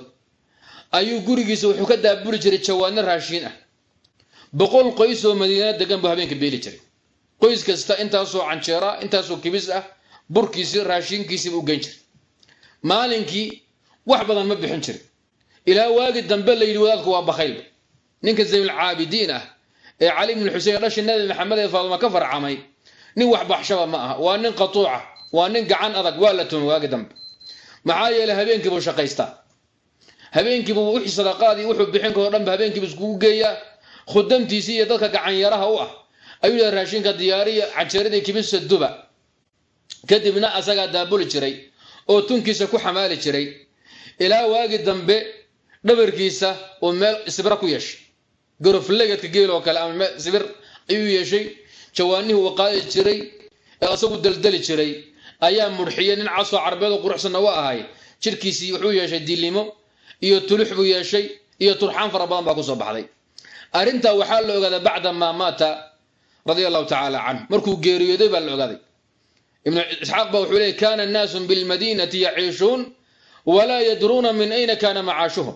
ayuu gurigiisa wuxuu ka daaburi jiray jawaano raashiin ah. Boqol qoys oo madiina degan buu habeenka beeli jiray. Qoys kasta intaasoo canjeera intaasoo kibis ah burkiisii raashiinkiisiiba u geyn jiray. Maalinkii wax badan ma bixin jirin. Ilaa waagi dambe la wadaadku waa bakhaylba. Ninka zaynulcaabidiin ah ee cali bn xusein dhashi nabi maxamed ee faaduma ka farcamay. Nin wax baxshaba ma aha. Waa nin qatuuca. Waa nin gacan adag. Waa la tuma waagi dambe. Maxaa yeeley habeenkiibuu shaqaystaa habeenkiibuu wixii sadaqaadii wuxuu bixin karo dhanba habeenkiibu iskugu geeyaa khudamtiisii iyo dadka gacanyaraha u ah. Ayuu yidhaha raashinka diyaariya canjeeradii kibisa duba. Kadibna asagaa daabuli jiray oo tunkiisa ku xamaali jiray. Ilaa waagi dambe dhabarkiisa uu meel sibra ku yeeshay garoflegadka geel oo kale ama sibir ayuu yeeshay. Jawaanihii uu qaadi jiray ee asagu daldali jiray. Ayaa mudxiyay nin casoo carbeed oo quruxsanna wa ahay. Jirkiisii wuxuu yeeshay dilimo iyo tulux buu yeeshay iyo turxaan fara badan baa ku soo baxday. Arrintaa waxaa la ogaaday bacda maa maata radia allahu tacaala canhu. Markuu geeriyooday baa la ogaaday. Ibnu isxaaq ba wuxuu leey kana naasun bilmadiinati yaciishuun walaa yadruuna min ayna kana macaashuhum.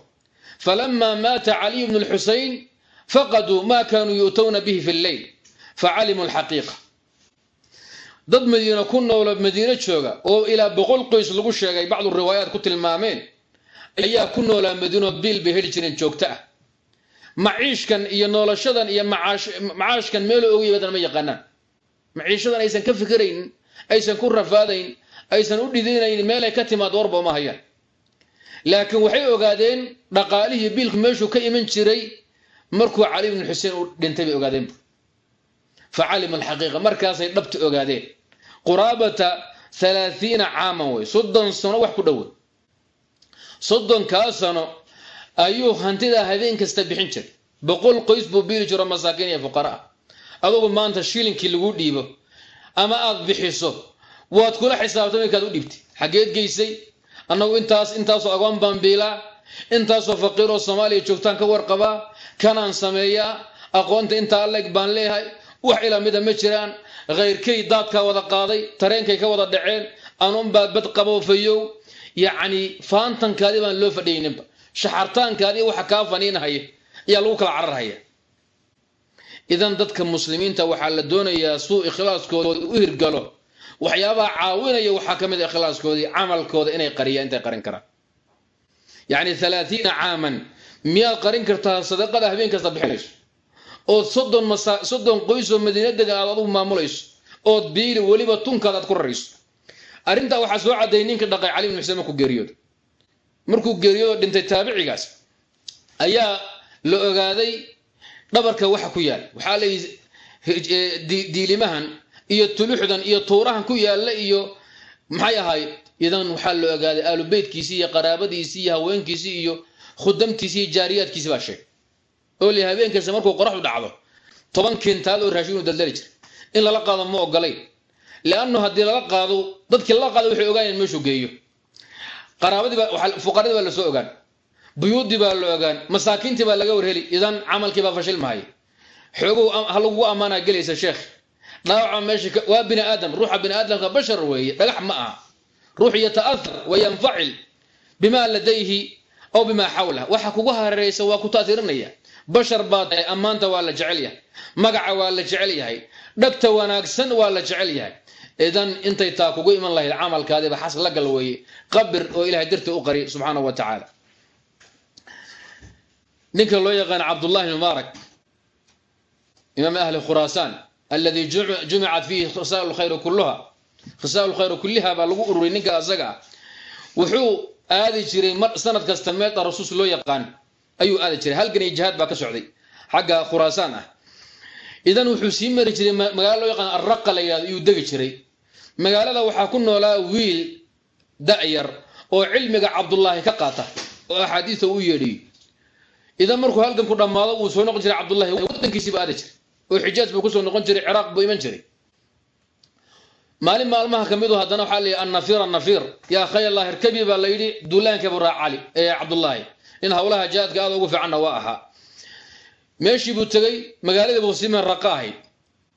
Falama maata caliy bnu lxusein faqaduu ma kanuu yu'towna bihi fi lleyl facalimuu alxaqiiqa. Dad madiine ku noolo madiine jooga oo ilaa boqol qoys lagu sheegay bacdu riwaayaat ku tilmaameen ayaa ku noolaa madiino biil bay heli jireen joogto ah. Maciishkan iyo noolashadan iyo macaashkan meelo ogay badan ma yaqaanaan. Maciishadan aysan ka fikiraynin aysan ku rafaadayn aysan u dhidinayn meelay ka timaad warba uma hayaan. Laakiin waxay ogaadeen dhaqaalihii biilku meeshuu ka iman jiray markuu cali bnu xuseen uu dhintay bay ogaadeenba fa calima alxaqiiqa markaasay dhabta ogaadeen. Quraabata halaathiina caaman wey soddon sano wax ku dhowe soddonkaa sano ayuu hantidaa habeen kasta bixin jiray. Boqol qoys buu biili jiro masaakiin iyo fuqara ah adugu maanta shilinkii lagu dhiibo ama aad bixiso waad kula xisaabtay markaad u dhiibtay. Xaggeed geysay annagu intaas intaasoo agoon baan biilaa intaasoo faqiir oo soomaaliya joogtaan ka warqabaa kanaan sameeyaa aqoonta intaa leeg baan leeyahay wax ilamida ma jiraan. Khayrkay daadkaa wada qaaday tareenkay ka wada dhaceen anuunbaa bad qaboofayow yacni faantankaadii baan loo fadhiyayninba shaxartaankaadii waxa kaa faniinahaya ayaa lagu kala cararhaya. Idan dadka muslimiinta waxaa la doonayaa suu ikhlaaskooda u hirgalo. Waxyaabaha caawinaya waxaa ka mid a ikhlaaskoodii camalkooda inay qariyaan intay qarin karaan. Yacni halaathiina caaman miyaad qarin kartaa sadaqada habeen kasta bixinayso? Ood soddon masa soddon qoysoo madiina degan aad adugu maamulayso? Ood biili weliba tunkaad aad ku rarayso? Arrintaa waxaa soo caddeeyay ninka dhaqay cali bn xuseen markuu geeriyooda markuu geeriyoodo dhintay taabicigaas ayaa la ogaaday dhabarka waxa ku yaal. Waxaa leeyihi diilimahan iyo tuluxdan iyo tuurahan ku yaalla iyo maxay ahayd? Idan waxaa la ogaaday aalubeytkiisii iyo qaraabadiisii iyo haweenkiisii iyo khudamtiisii iyo jaariyaadkiisi baa sheegay. Oo li habeen kasta markuu qoraxdu dhacdo toban kintaal oo raashin uu daldali jiray. In lala qaado ma ogolayn leannu haddii lala qaado dadkii lala qaado waxay ogaanayaan meeshuu geeyo. Qaraabadii baa la soo ogaan. Buyuuddii baa la ogaan. Masaakiintii baa laga warheli. Idan camalkii baa fashil mahaya xoogow ha lagugu ammaanaa gelaysa sheekh. Dhaawaca meesha waa bini aadam. Ruuxa bini aadamka bashar weeye dhagax ma aha. Ruux yata'ahar wayanfacil bima ladayhi aw bimaa xawlah waxa kugu hareeraysa waa ku taasirinaya bashar baa tahay ammaanta waa la jecel yahay magaca waa la jecel yahay dhagta wanaagsan waa la jecel yahay idan intay taa kugu iman lahayd camalkaadiiba xas la gal weeye qabir oo ilahay dartii u qari subxaana wa tacaala ninka loo yaqaan cabdullahi mubaarak imaam ahli khuraasaan aladi jumicat fiihi khisaal khayr kulluha khisaal khayr kulliha baa lagu ururiyay ninka asaga ah wuxuu aadi jiray mar sanad kasta meel rasuus loo yaqaan ayuu aadi jiray. Halgan iyo jihaad baa ka socday xagga khuraasaan ah. Idan wuxuu sii mari jiray magaalo loo yaqaan arraqa la yihahdo iyuu degi jiray. Magaalada waxaa ku noolaa wiil da'yar oo cilmiga cabdullaahi ka qaata oo axaadiista u yeedhiyo idan markuu halganku dhammaado uu soo noqon jiray cabdullahi wadankiisiiba aadi jiray. Oo xijaaj buu ku soo noqon jiray ciraaq buu iman jiray maalin maalmaha ka midu haddana waxaa layidhi annafir annafir. Yaa khayallah irkabi baa la yidhi duulaanka buu raac cali ee cabdullaahi. In howlaha jihaadka aada ugu fiicanna waa ahaa. Meeshii buu tegey magaaladii buu siman raqa ahayd.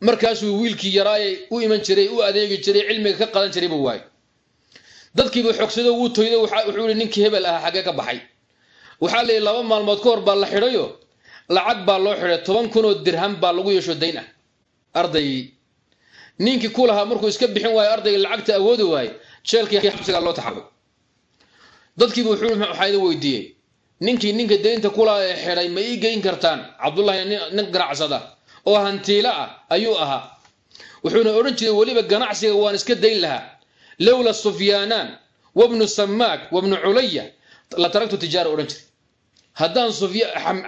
Markaasuu wiilkii yaraayay u iman jiray u adeegi jiray cilmiga ka qadan jiray buu waayay. Dadkiibuu xogsado wuu toyday wuxuu yihi ninkii hebel ahaa xaggee ka baxay. Waxaa la yidhi laba maalmood ka hor baa la xidhayo lacag baa loo xidhay toban kun oo dirham baa lagu yeesho dayn ah ardaygii ninkii ku lahaa markuu iska bixin waayo ardayga lacagta awoodi jeelkii xabsigaa loo taxabay dadkiibu waxaa idin weydiiyey ninkii ninka deynta kulahaa ee xidhay ma ii geyn kartaan? Cabdullahi nin ganacsada oo hantiilo ah ayuu ahaa. Wuxuuna odhan jiray weliba ganacsiga waan iska dayn lahaa. Lowla sufyaanaan wabnu samaak wabnu culaya la taraktu tijaara odhan jiray. Haddaan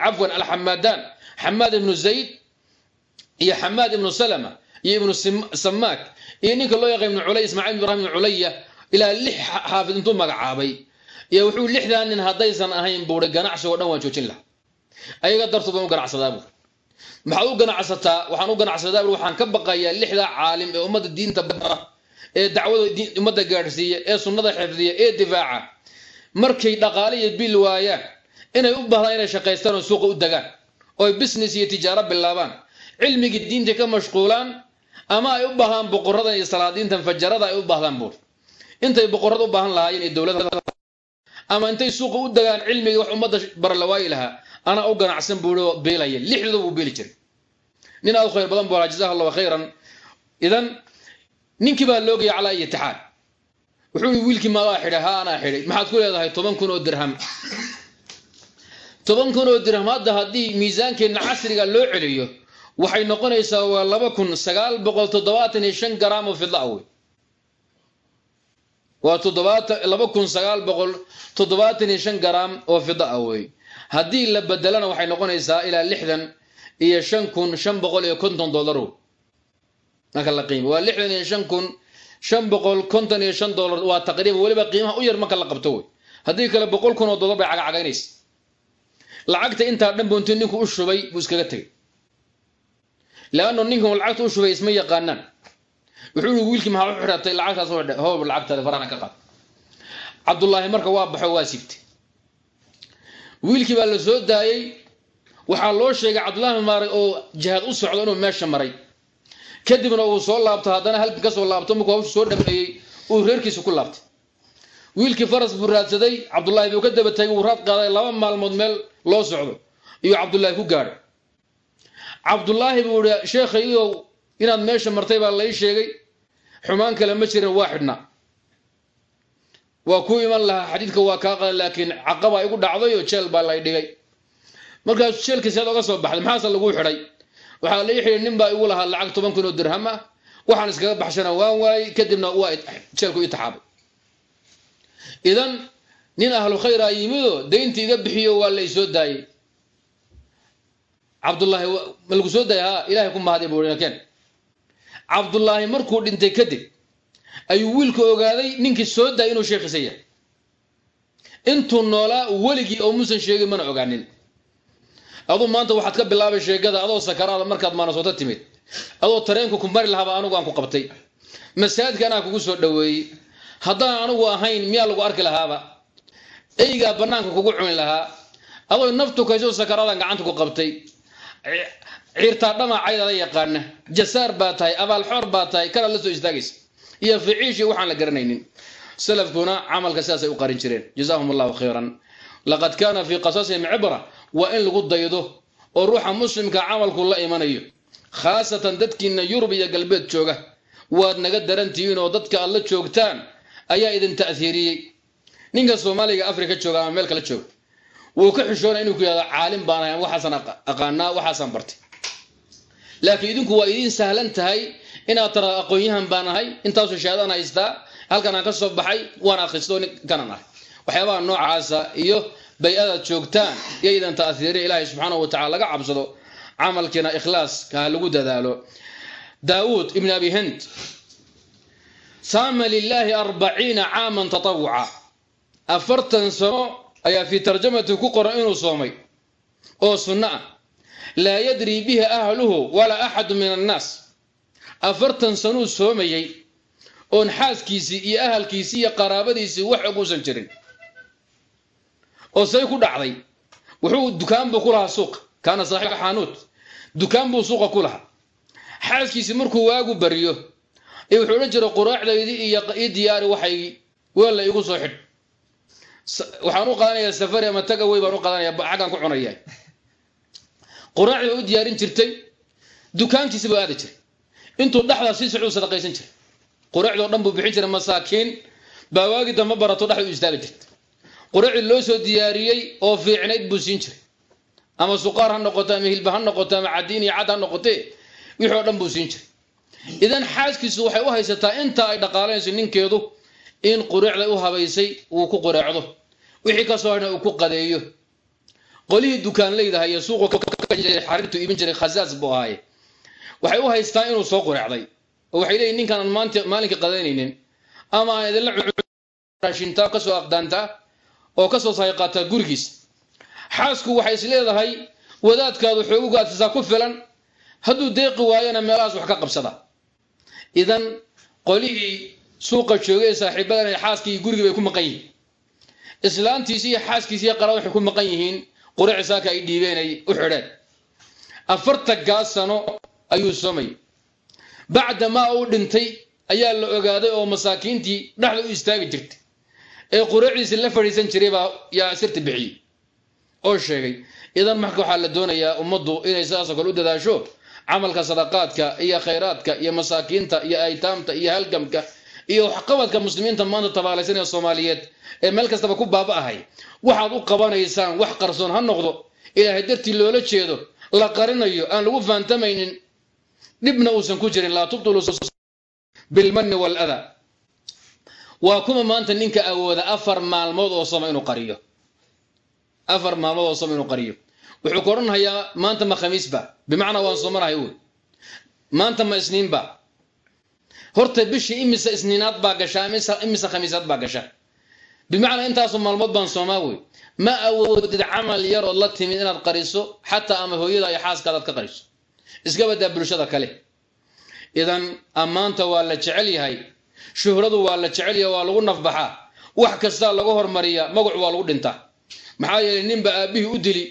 cafwan alxamaadaan xamaad ibnu zayd iyo xamaad ibnu salama iyo ibnu iyo ninka loo yaqaan ibnu culay ismaaciil ibn ibrahim ibnu culaya ilaa lix xaafid intuu magacaabay. Iyo wuxuu lixdaa nin haddaysan ahayn buuri ganacsigoo dhan waan joojin lahaa. Ayaga dartu baan ganacsadaa buur u ganacsataa? Waxaan u ganacsadaa waxaan ka baqayaa lixdaa caalim ee ummadda diinta bara ee dacwada ummadda gaadhsiiya ee sunnada xifdiya ee difaaca. Markay dhaqaale iyo bil waayaan inay u baahdaan inay shaqaystaan oo suuqa u degaan ooy business iyo tijaaro bilaabaan cilmigii diinta ka mashquulaan ama ay u baahdaan boqoradan iyo salaadiintan fajarada ay u baahdaan buur. Intay boqorada u baahan lahaayeen iyo dowladda ama intay suuqa u degaan cilmiga wax ummadda bara la waayi lahaa anaa u ganacsan buuri oo beelaya. Lixdooda buu beeli jiray. Nin aad khayr badan buu ahaa jazahu allahu khayran. Idan ninkii baa loogaya calaa iyo tixaal. Wuxuu yii wiilkii maadaa xidhay haa anaa xidhay. Maxaad ku leedahay toban kun oo dirham. Toban kun oo dirham hadda haddii miisaankeenna casriga loo celiyo waxay noqonaysaa waa laba kun sagaal boqol toddobaatan iyo shan garaam oo fidla wey waa laba kun sagaal boqol toddobaatan iyo shan garaam oo fida ah wey haddii la bedelana waxay noqonaysaa ilaa lixdan iyo shan kun shan boqol iyo konton dollaro marka la qiimo waa lixdan iyo shan kun shan boqol konton iyo shan dollar waa taqriiban weliba qiimaha u yar marka la qabto wey haddii kale boqol kun oo dollar bay cagacagaynaysa lacagta intaa dhan bunti ninku u shubay buu iskaga tegay leanno ninkan lacagta u shubay isma yaqaanaan wuxuu yii wiilkii maxaa u xidhatay lacagtaas hoob lacagtaada farahana ka qaad. Cabdullaahi marka waa baxo waa sigtay. Wiilkii baa la soo daayey waxaa loo sheegay cabdullahi maaray oo jihaad u socdo inuu meesha maray. Kadibna uu soo laabto haddana halkan ka soo laabto markuu hawsha soo dhameeyey uu reerkiisa ku laabtay. Wiilkii faras buu raadsaday cabdullaahi buu ka daba tagay wuu raad qaaday laba maalmood meel loo socdo iyuu cabdullaahi ku gaadhay cabdullaahi buu ihi sheekhayow inaad meesha martay baa lai sheegay. Xumaan kale ma jirin waa xidhnaa waa ku iman lahaa xadiidka waa kaa qadan laakiin caqabaa igu dhacday oo jeel baa lay dhigay. Markaas jeelkii seed oga soo baxday maxaase laguu xidhay? Waxaa lai xidhay nin baa igu lahaa lacag toban kun oo dirham ah. Waxaan iskaga baxshana waan waayey kadibna waa jeelku itaxaabay idan nin ahlu khayraa yimidoo dayntii iga bixiyo waa la isoo daayey cabdullaahi ma lagu soo daayay ha ilahay ku mahadiy buuakeen cabdullaahi markuu dhintay kadib ayuu wiilku ogaaday ninkii soo daayay inuu sheekhiisa yahay. Intuu noolaa weligii oo muusan sheegin mana ogaanin. Aduu maanta waxaad ka bilaabay sheegada adoo sakaraada markaad maanasooto timid. Adoo tareenku ku mari lahaaba anigu aan ku qabtay. Masaajidka anaa kugu soo dhoweeyey haddaan anigu ahayn miyaa lagu arki lahaaba? Eygaa bannaanka kugu cuni lahaa. Adoo naftu kaysoo sakaraadan gacanta ku qabtay ciirtaa dhamacaydada yaqaana jasaar baa tahay abaalxoor baa tahay kanaad la soo istaagaysa. Iyo ficiishii waxaan la garanaynin salafkuna camalka sidaasay u qarin jireen. Jazahum allahu khayran. Laqad kaana fii qasasihim cibra waa in lagu daydo oo ruuxa muslimka camalku la imanayo. Khaasatan dadkiina yurub iyo galbeed jooga. Waad naga darantihiin oo dadka aad joogtaan ayaa idin ta'hiiriyey ninka soomaaliga afrika jooga ama meel kala jooga wuu ka xishoonaya inuu ku yihahdo caalim baan ahay waxaasaan aqaanaa waxaasaan bartay. Laakiin idinku waa idiin sahlan tahay inaad tara aqoon-yahan baan ahay intaasu shahaadaan haystaa halkan aan ka soo baxay waan akhristo kanan ahay. Waxyaabaha noocaasa iyo bay-adaad joogtaan iyo idan ta'hiiriya ilaahay subxaanahu wa tacala laga cabsado camalkiina ikhlaaska ha lagu dadaalo. Daawuud ibn abi hind saama lilaahi arbaciina caaman tatawuca afartan sano ayaa fii tarjamati ku qoran inuu soomay oo sunno ah. Laa yadrii bihi ahluhu walaa axadu min annaas. Afartan sanuu soomayey oon xaaskiisii iyo ahalkiisii iyo qaraabadiisii wax oguusan jirin. Oo say ku dhacday wuxuu dukaan buu ku lahaa suuqa kaana saaxiiba xaanuut dukaan buu suuqa ku lahaa. Xaaskiisii markuu waagu bariyo ee wuxuu odhan jiray quraacdaydii iyo diyaari waxay weella igu soo xidh waxaan u qaadanayaa safari ama tagawey baan u qaadanaya xaggaan ku cunaya quraacdii baa u diyaarin jirtay dukaankiisi buu aadi jiray. Intuu dhexdaa sii socduu sadaqaysan jiray. Quraacdii oo dhan buu bixin jiray masaakiin baa waagi dambe barato dhexda u istaagi jirta quraacdii loo soo diyaariyey oo fiicnayd buu siin jiray. Ama suqaar ha noqoto ama hilba ha noqoto ama cadiin iyo cad ha noqotee wixii oo dhan buu siin jiray. Idan xaaskiisu waxay u haysataa inta ay dhaqaalanayso ninkeedu in quraacda u habaysay uu ku quraacdo wixii ka soo hadhna uu ku qadeeyo. Qolihii dukaanleydaha iyo suuqa xariirtu iibin jiray khasaas buu ahaaye. Waxay u haystaan inuu soo quraacday oo waxay leeyihiin ninkaan aan maanta maalinka qadaynaynin ama aan idinla raashintaa ka soo aqdaantaa oo ka soo sayqaataa gurigiisa xaasku waxay is leedahay wadaadkaadu xooguga adkisaa ku filan hadduu deeqi waayana meelahaas wax ka qabsada. Idan qolihii suuqa joogay saaxiibadan xaaskii gurigii bay ku maqan yihiin islaantiisi iyo xaaskiisi iyo qarada waxay ku maqan yihiin quraci saaka ay dhiibeen ay u xidheen afartankaa sano ayuu soomay. Bacda maa uu dhintay ayaa la ogaaday oo masaakiintii dhexda u istaagi jirtay. Ee quraciisi la fadhiisan jiray baa yaa sirta bixiyey. Oo sheegay idan marka waxaa la doonayaa ummaddu inay sidaasoo kale u dadaasho camalka sadaqaadka iyo khayraadka iyo masaakiinta iyo aytaamta iyo halgamka iyo waxqabadka muslimiinta maanta tabaalaysanaya soomaaliyeed ee meel kastaba ku baaba-ahay waxaad u qabanaysaan wax qarsoon ha noqdo. Ilaahay dartii loola jeedo la qarinayo aan lagu fahantamaynin dhibna uusan ku jirin. Laa tubtulu bilmanni waaladaa waa kuma maanta ninka awooda afar maalmood oo sama inuu qariyo. Afar maalmood oo sama inuu qariyo. Wuxuu ka odhanhayaa maanta ma khamiisba bimacnaa waan soomanahay wy maanta ma isniinba horta bishii imise isniinaad baa gashaa imise khamiisaad baa gasha bimacnaa intaasu maalmood baan soomaa wey. Ma awoodid camal yar ood la timid inaad qariso xataa ama hooyada iyo xaaskaadaad ka qariso. Iska badaa bulshada kale. Idan ammaanta waa la jecel yahay. Shuhradu waa la jecel yahay waa lagu nafbaxaa. Wax kastaa lagu hormariyaa magac waa lagu dhintaa. Maxaa yeelay ninba aabihii u dili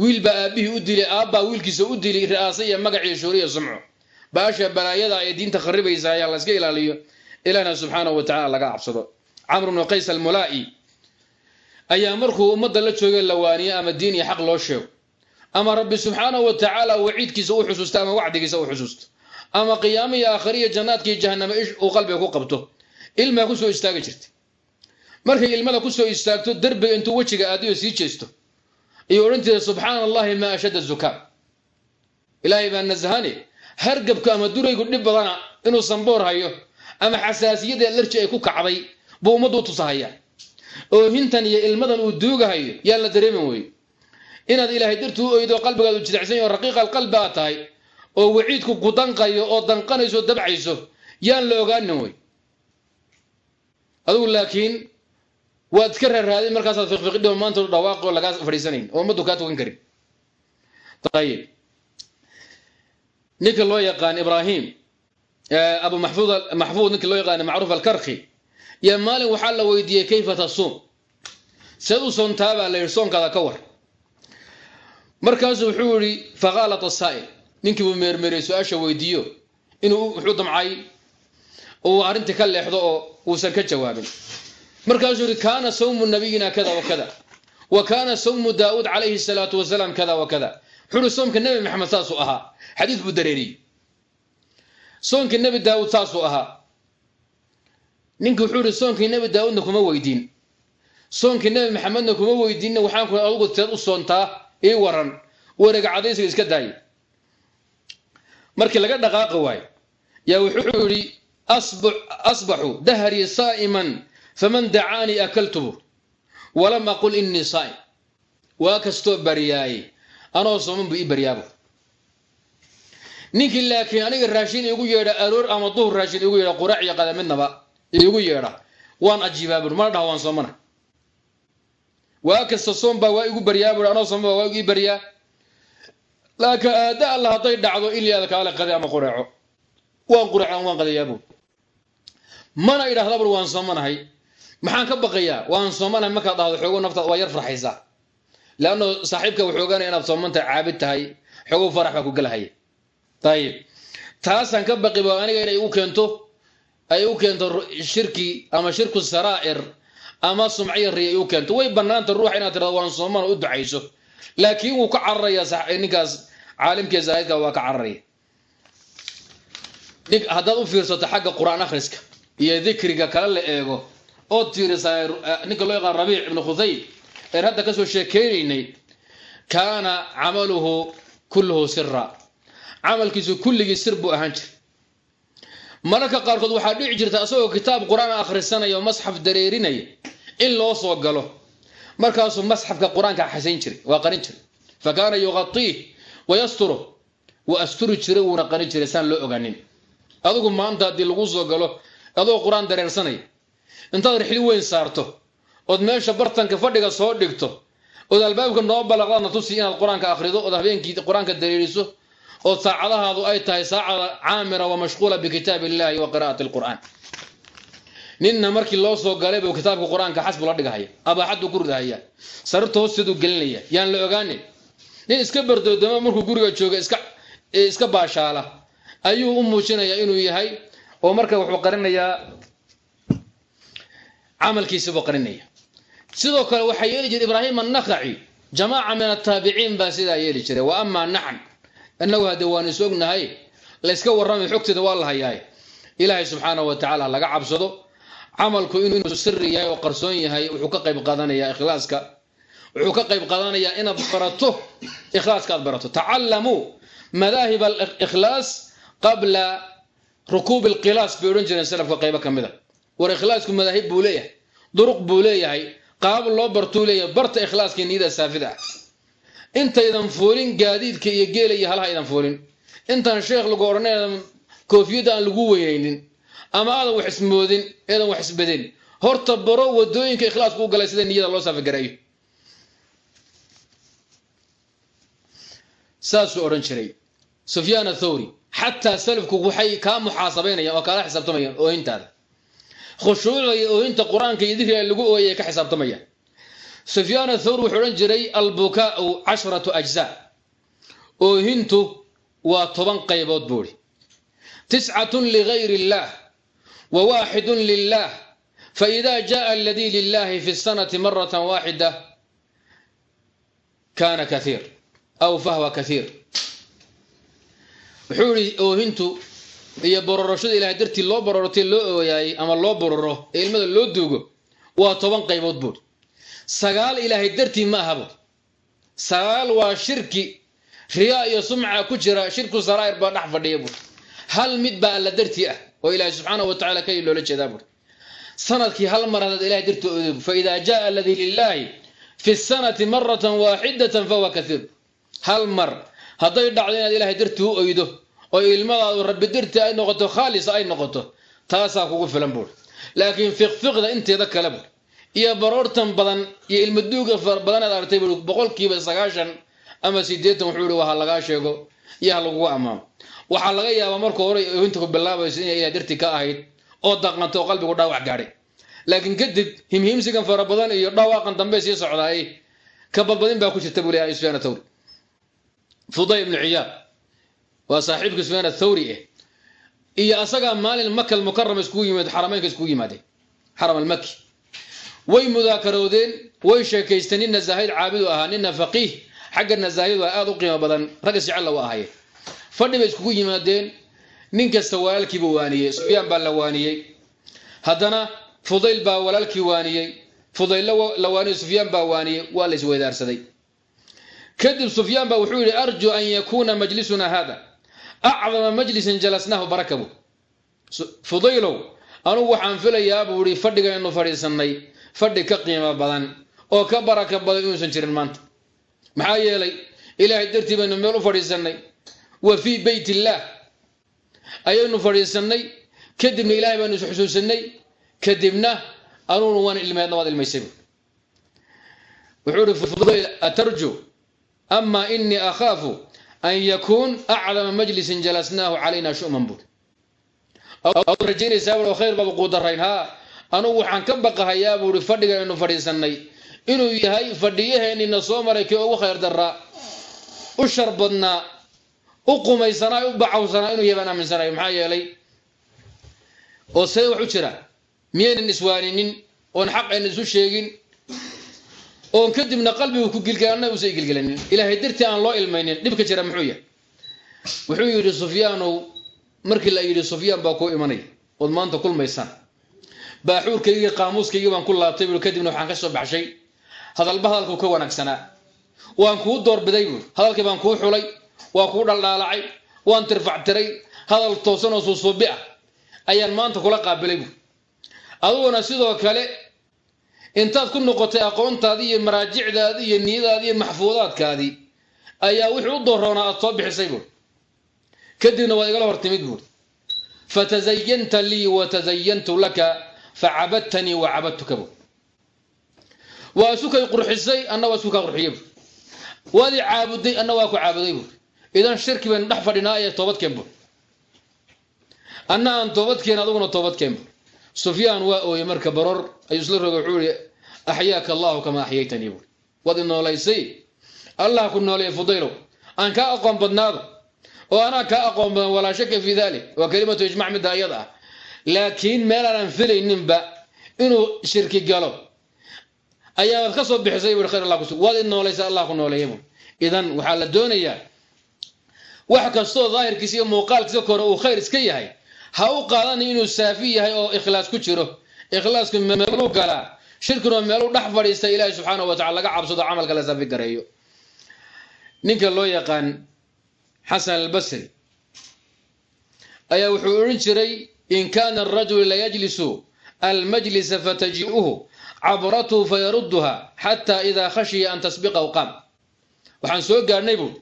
wiilba aabihii u dili aabbaa wiilkiisa u dili ri'aasa iyo magaciyo shuhriya sumco baasha balaayada ee diinta kharibaysa ayaa la iska ilaaliyo. Ilahna subxaanahu wa tacala laga cabsado. Camr bnu qays almulaa'i ayaa markuu ummadda la joogay lawaaniye ama diin iyo xaq loo sheego. Ama rabbi subxaanahu wa tacaala waciidkiisa u xusuusto ama wacdigiisa u xusuusto. Ama iyo aakhiriya jannaadka iyo jahaname ish uu qalbiga ku qabto. Ilmaa ku soo istaagi jirtay. Markay ilmada ku soo istaagto derbiga intuu wejiga aadiyo sii jeesto. Ayuu odhan jiray subxaana allahi maa ashadda zukaam ilaahay baa nasahane hargabka ama duraygu dhib badana inuu samboor hayo ama xasaasiyada alarji ay ku kacday buu ummaddu u tusahaya oo hintan iyo ilmadan uu duugahayo yaan la dareemin wey inaad ilaahay darti u oydo qalbigaad u jidacsan yaho raqiiqa alqalbi aad tahay oo waciidku ku danqayo oo danqanayso dabcayso yaan la ogaanin wey adugu laakiin waad iska raarraadin markaasaad fiqfiqidhi oo maanta dhawaaqi oo lagaa fadhiisanayn oo ummaddu kaa tugan karin. Ayib ninka loo yaqaan ibraahim abu maxfuud ninka loo yaqaan macruuf alkarki yaa maalin waxaa la weydiiyey kayfa tasuum? Seed u soontaabaa la yidhi soonkaada ka war. Markaasuu wuxuu yihi faqaalata saa'il ninkii buu meermeeriyey su'aasha weydiiyo inuu wuxuu damcay uu arrintii ka leexdo oo uusan ka jawaabin. Markaasuu yihi kaana sawmu nabiyina kada wa kada wa kaana sawmu daauud calayhi salaatu wasalaam kada wa yihi soomka nebi maxamed saasuu ahaa. Xadiis buu dareeriyey. Soonkii nebi daauud saasuu ahaa. Ninki wuxuu yihi soonkii nebi daauudna kuma weydiin. Soonkii nebi maxamedna kuma weydiinna waxaan ku adugu teed u soontaa ii waran. Wareega cadaysiga iska daayay markii laga dhaqaaqi waayo yaa wuxuu yihi asbaxu dahrii saa'iman faman dacaanii akaltubu walam aqul inii saa'im. Waa kastoo baryaaye anoo sooman buu ii baryaabo ninkii laakiin aniga raashin iigu yeedha aroor ama duhur raashin iigu yeedha quraac iyo qada midnaba iigu yeedha waan ajiibaa bur mana dhaha waan soomana. Waa kasta soom baa waa igu baryaa bur anoo sooma waa ii baryaa. Laakiin aada alla hadday dhacdo ilyaada kaale qade ama qureeco. Waan qureeca waan qadayaa bur mana idhahda bur waan soomanahay. Maxaan ka baqayaa? Waan soomanahay markaad dhahdo xoogo naftaad waa yar farxaysaa leanno saaxiibka wuxuu ogaanaya inaad soomantahay caabid tahay xoogo farax baa ku galahaya ayib taasaan ka baqi ba aniga inay u keento ay u keento shirki ama shirku saraa'ir ama sumciya riya ay u keento way bannaanta ruuxa inaad tirado waan soomana u ducayso laakiin wuu ka cararaya ninkaas caalimkii zaahidka waa ka cararaya haddaad u fiirsato xagga qur'aan akhriska iyo dikriga kale la eego ood fiirisaa ninka loo yaqaan rabiic ibnu khusayb een hadda ka soo sheekeynaynay kaana camaluhu kulluhu sira camalkiisu kulligii sir buu ahaan jiray. Mararka qaarkood waxaa dhici jirta asagoo kitaab qur'aan akhrisanaya masxaf dareerinaya in loo soo galo. Markaasuu masxafka qur'aanka xasayn jiray waa qarin jiray. Fa kaana yuqatiih wayasturu wuu asturi jiray wuuna qarin jiray saan loo ogaanin. Adigu maanta haddii lagu soo galo adoo qur'aan dareersanaya intaad rixli weyn saarto ood meesha bartanka fadhiga soo dhigto ood albaabka noo balaqdaadna tusi inaad qur'aanka akhrido ood habeenkii qur'aanka dareeriso oo saacadahaadu ay tahay saacada caamira wa mashquula bikitaab illahi wa qira'ati alqur'aan. Ninna markii loo soo galay buu kitaabka qur'aanka xasbu la dhigahaya abaaxaduu ku ridahaya sarirta hoosteeduu gelinaya yaan la ogaanin nin iska bardoodamo markuu guriga jooga iska iska baashaala ayuu u muujinayaa inuu yahay oo marka wuxuu qarinayaa camalkiisibuu qarinaya sidoo kale waxaa yeeli jiray ibraahim annakhaci jamaaca min ataabiciin baa sidaa yeeli jiray wa amaa naxn innagu haddee waanu is ognahay layska warramay xogteeda waa la hayaay ilaahay subxaanahu wa tacaala laga cabsado camalku inuu siri yahay oo qarsoon yahay wuxuu ka qayb qaadanayaa ikhlaaska wuxuu ka qayb qaadanayaa inaad barato ikhlaaska aad barato. Tacalamuu madaahib alikhlaas qabla rukuubi alqilaas bay odhan jireen salafka qaybo ka mida war ikhlaasku madaahib buu leeyahay duruq buu leeyahay qaab loo bartuu leeyahay barta ikhlaaska niyada saafida. Ah intaydan fuulin gaadiidka iyo geela iyo halaha aydan fuulin. Intaan sheekh lagu odhanaydan koofiyadda aan lagu weynaynin ama aadan wax ismoodin eedan wax isbedin. Horta baro waddooyinka ikhlaasku u galay sida niyada loo saafagareeyo saasuu odhan jiray sufyaan athawri xataa salafku waxay kaa muxaasabaynayaan oo kaala xisaabtamayaan oohintaada khushuucda iyo oohinta qur'aanka iyo dikriga lagu ooyay ka xisaabtamayaan sufyaan athawri wuxuu odhan jiray albukaau cashratu ajzaa oohintu waa toban qaybood buuri tiscatun ligayr illaah wa waaxidun lilah faida jaءa aladii lilahi fi sanati marata waaxida kana kaiir aw fahwa kaiir wuxuu yihi oohintu iyo bororashada ilahay dartii loo bororotay loo ooyaayay ama loo bororo ee ilmada loo duugo waa toban qaybood buuri sagaal ilaahay dartii ma aha sagaal waa shirki riyaa iyo sumca ku jira shirku saraa'ir baa dhex fadhiya buuri hal mid baa alla dartii ah oo ilaahay subxaanahu wa tacala kay loola jeedaa buuri sannadkii hal mar hadaad ilahay dartii oodo faida jaa aladii lilahi fi sanati maratan waaxidatan fahuwa kaiir hal mar hadday dhacdo inaad ilahay dartii u oydo oo ilmadaadu rabbi dartii ay noqoto khaalisa ay noqoto taasaa kugu filan buuri laakiin fiqfiqda inteeda kale buuri iyo baroortan badan iyo ilmaduuga badanaad artay buui boqolkiiba sagaashan ama sideetan wuxuu ihi waa ha lagaa sheego iyo ha lagugu ammaano waxaa laga yaabaa marka hore oohinta ku bilaabayso inay dartii ka ahayd oo daqanto oo qalbigu dhaawac gaadhay. Laakiin kadib himhimsigan fara badan iyo dhawaaqan dambe sii socdaay ka badbadin baa ku jirta buu leeyahay sufyaan thawri fuday ibnu ciyaad waa saaxiibka sufyaan athawri eh. Iyo asagaa maalin makal mukarama iskugu yimaad xarameynka iskugu yimaadeen. Xaram almaki way mudaakaroodeen way sheekaysteen nina zaahid caabidu ahaa nina faqiih xagga nazaahid waa aada u qiimo badan rag isjecella u ahaye fadhi bay iskugu yimaadeen nin kasta walaalkiiba waaniyey sufyaan baa la waaniyey. Haddana fudayl baa walaalkii waaniyey fudayl la waaniye sufyaan baa waaniyey waa la isweydaarsaday kadib sufyaan baa wuxuu yidhi arjuu an yakuuna majlisuna hada acdama majlisin jalasnaahu barakabu fudaylow anugu waxaan filayaa buu ihi fadhigaynu fadhiisannay fadhi ka qiimo badan oo ka baraka badan inuusan jirin maanta maxaa yeelay ilaahay dartii baynu meel u fadhiisannay wa fii beyt illaah ayaynu fadhiisannay kadibna ilaahay baanu isxusuusanay kadibna anuguna waan ilmeedna waad ilmaysay wuxuu ihi fudayl atarju ama inii akhaafu an yakuun acdama majlisin jalasnaahu calayna shuman buur rajaynaysaa khayr baaba quudarayn haa anugu waxaan ka baqahayaa buuhi fadhiga aynu fadhiisannay inuu yahay fadhiyaheennina soo maray kii ugu khayr daraa u shar badnaa u qumaysanaa u bacawsanaa inuu yahay baan aaminsanayo maxaa yeelay oo see wax u jira miyaynan iswaaninin oon xaq aynan isu sheegin oon kadibna qalbigu ku gilgalanna uusa igilgelanin ilaahay dartii aan loo ilmaynin dhibka jira muxuu yahay? Wuxuu yidhi sufyaanow markii la yidhi sufyaan baa kuu imanaya ood maanta kulmaysaan baaxuurkaygii qaamuuskaygii baan ku laabtay buui kadibna waxaan ka soo baxshay. Hadalba hadalkuu ka wanaagsanaa. Waan kuu doorbiday buui hadalkii baan kuu xulay waa kuu dhaldhaalacay waan tirfactiray hadal toosan oo suusuubi ah ayaan maanta kula qaabilay buui aduguna sidoo kale intaad ku noqotay aqoontaadii iyo maraajicdaadii iyo niyadaadii iyo maxfuudaadkaadii ayaa wixii u dooroonaa aad soo bixisay buui kadibna waad igala hor timid buuri fatazayanta lii watazayantu laka facabadtanii wacabadtuka buur waa isukay qurxisay anna waa isku kaa qurxiye buur waad caabuday anna waa ku caabuday buur idan shirki baynu dhex fadhinaa ee toobadkeen buur anna aan toobadkeen aduguna toobadkeen buur sufyaan waa ooyey marka baror ayuu isla roga wuxuu ihi axyaaka allahu kamaa axyaytanii buur waad i noolaysay? Allah ku nooleeye fudaylow aan kaa aqoon badnaado oo anaa kaa aqoon badan walaa shaka fii dalik waa kelimatu ijmac midda ayada ah. Laakiin meel aanan filayninba inuu shirki galo ayaad ka soo bixisay bui khayr allah kus waad i noolaysa allah ku nooleeya bui idan waxaa la doonayaa wax kastoo daahirkiisa iyo muuqaalkiisa kore uu khayr iska yahay ha u qaadanay inuu saafi yahay oo ikhlaas ku jiro. Ikhlaasku meeluu galaa shirkina meeluu dhex fadhiista ilaahi subxaanahu wa tacala laga cabsado camalka la saafi gareeyo. Ninka loo yaqaan xasan albasri ayaa wuxuu odhan jiray in kaana arajulu layajlisu almajlisa fataji'uhu cabratuhu fayarudduha xataa idaa khashiya an tasbiqahu qaam waxaan soo gaadhnay buui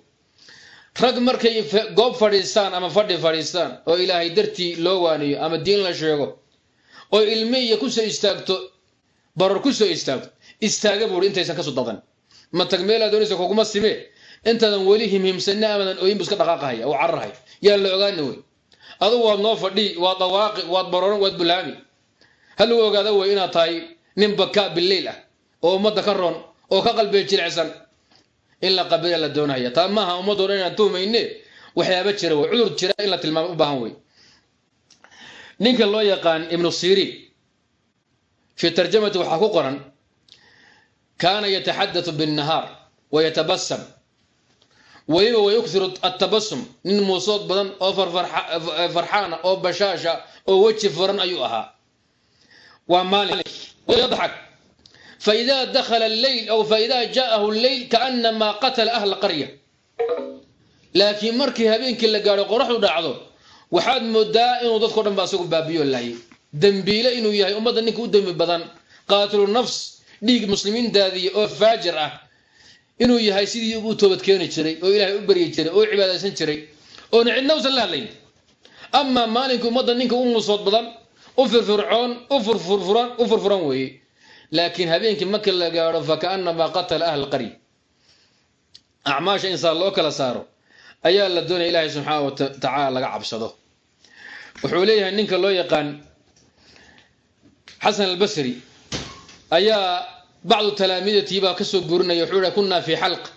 rag markay goob fadhiistaan ama fadhi fadhiistaan oo ilaahay dartii loo waaniyo ama diin la sheego oo ilmi iyo ku soo istaagto baror ku soo istaagto istaaga buui intaysan ka soo dadan. Ma tag meelaa doonaysa kuguma simee intaadan weli himhimsanni amadan ooyinbu iska dhaqaaqahaya oo cararhaya yaan la ogaani wey. Adugu waad noo fadhii waad dhawaaqi waad baroran waad bulaami. Ha lagu ogaada wey inaad tahay nin bakaa bileyl ah oo ummadda ka roon oo ka qalbiga jilicsan in la qabila la doonaya. Taa maaha ummadoo dhan inaan tuhmayne waxyaaba jira wey cudur jira in la tilmaamo u baahan wey ninka loo yaqaan ibnu siriin fii tarjamati waxaa ku qoran kaana yataxadatu binnahaar wayatabasam weliba wayukthiru atabasum nin muusood badan oo farxaana oo bashaasha oo weji furan ayuu ahaa. Waa maalin yadxak faida dakhala alleyl aw faida jaa'ahu lleyl kaanamaa qatala ahla qarya laakiin markii habeenkii la gaadho qoraxdu dhacdo waxaad moodaa inuu dadko dhan ba asagu baabiyo laayay dembiile inuu yahay ummadda ninka u dembi badan qaatilu nafs dhiig muslimiin daadiye oo faajir ah inuu yahay sidii u toobad keeni jiray oo ilaahay u baryi jiray oo cibaadaysan jiray oona cidna usan la hadlayn amaa maalinka ummadda ninka u muusood badan u firfircoon u furfuran u furfuran weeye laakiin habeenkii marka la gaadho fakaanamaa qatala ahla qarya. Acmaasha insaan loo kala saaro ayaa la doonaya ilaahay subxaana wa tacaala laga cabsado. Wuxuu leeyahay ninka loo yaqaan xasan albasri ayaa bacdu talaamiidatii baa ka soo guurinaya wuxuu hi kunaa fi xalqa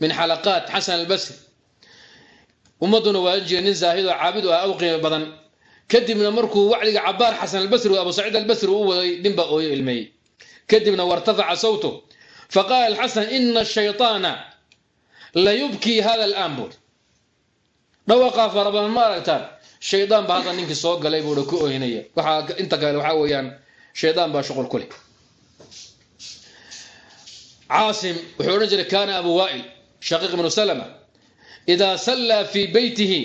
min xalaqaat xasan albasri. Ummadduna waa jira nin zaahid oo caabid ah u qiimo badan. Kadibna markuu wacdiga cabaar xasan albasri abu saciid albasri u waday ninba ooyo ilmeeyey kadibna wartafaca sawtu. Faqaala alxasan ina ashayطaana la yubkii hada alaan buuri dhawaqaa fara badan ma aragtaan. Shaydaan baa hadda ninkii soo galay buuhi ku ohinaya waxaa inta kale waxaa weeyaan shaydaan baa shuqul ku leh. Caasim wuxuu odhan jiray kaana abu waa'il shaqiiq ibnu salama idaa sallaa fii beytihi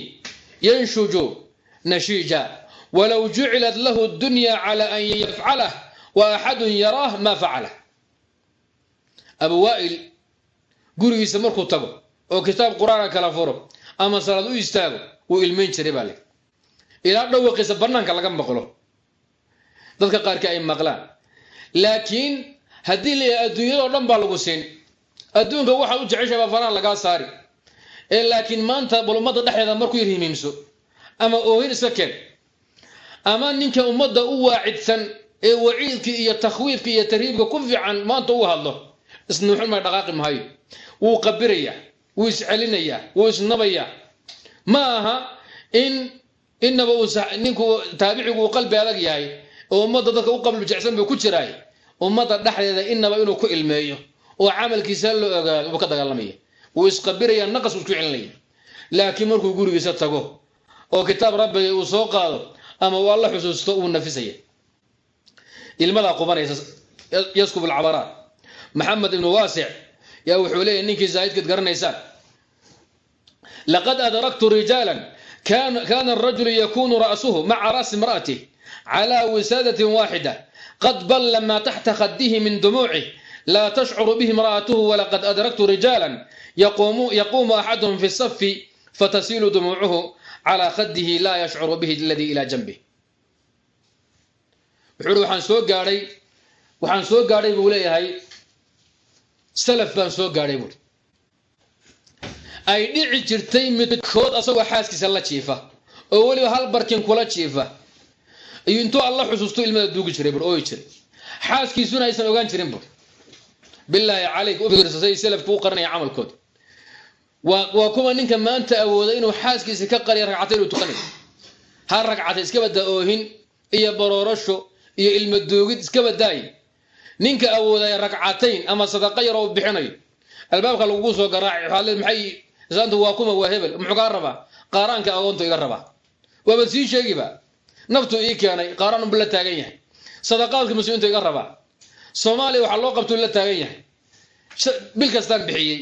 yanshuju nashiija walow jucilat lahu dunya cala an yafcalah axadun yaraah ma facalah abu waa'il gurigiisa markuu tago oo kitaab qur'aanka kala furo ama salaad u istaago wuu ilmayn jiray baa le ilaa dhawaqiisa bannaanka laga maqlo. Dadka qaarkii ay maqlaan. Laakiin haddii la yahay adduunyadao dhan baa lagu siin. Adduunka waxaad u jeceshay baa faraha lagaa saari. Ee laakiin maanta bal ummadda dhexdeeda markuu yar ama oohin iska keen ama ninka ummadda u waacidsan ee waciidkii iyo takhwiifka iyo tarhiibka ku fiican maanta u hadlo isnuuxin ma dhaqaaqi mahayo wuu qabirayaa wuu iscelinayaa wuu isnabayaa. Ma aha in inaba ninku taabicigu uu qalbi adag yahay oo ummadda dadka u qalbi jecsan buu ku jiraay ummadda dhexdeeda inaba inuu ku ilmeeyo oo camalkiisa loo ogaado buu ka dagaalamaya. Wuu isqabiraya naqas uu isku celinaya. Laakiin markuu gurigiisa tago oo kitaab rabbiga uu soo qaado ama uu alla xusuusto uu nafisaya ilmadaa qubanaysa yaskub alcabaraat maxamed ibnu waasic yaa wuxuu leeyahy ninkii zaahidkeed garanaysaan. Laqad adraktu rijaalan kana arajulu yakunu ra'suhu maca ra'si imra'atih cala wisaadatin waaxida qad balla ma taxta khadihi min dumuucih laa tashcuru bihi imra'atuhu walaqad adraktu rijaalan yaquumu axaduhum fi safi fatasiilu dumuucuhu calaa khadihi laa yashcuru bihi aladii ilaa janbih wuxuu waxaan soo gaadhay waxaan soo gaadhay buu leeyahay salaf baan soo gaadhay buuri ay dhici jirtay midkood asagoo xaaskiisa la jiifa oo weliba hal barkin kula jiifa. Ayuu intuu alla xusuusto ilmada duugi jiray bur ooyi jiray. Xaaskiisuna aysan ogaan jirin bur bilaahi calayk u fiirsasay salafku u qaranaya camalkooda waa kuwa ninka maanta awooda inuu xaaskiisa ka qariya ragcatayn uu tukanayo hal ragcatay iska oohin iyo baroorasho iyo ilma duugid iska badaaye ninka awoodaya ragcatayn ama sadaqa yaroo bixinayo albaabka lagugu soo garaaci waxaad leed maxay islaantu waa kuma waa hebel. Muxuu kaa rabaa? Qaaraanka agoontu iga rabaa. Waaba sii sheegiba naftu ii keenay qaaraan unba la taagan yahay. Sadaqaadka muslimiintu iga rabaa. Soomaaliya waxaa loo qabtuu la taagan yahay. Bil kastaan bixiyey.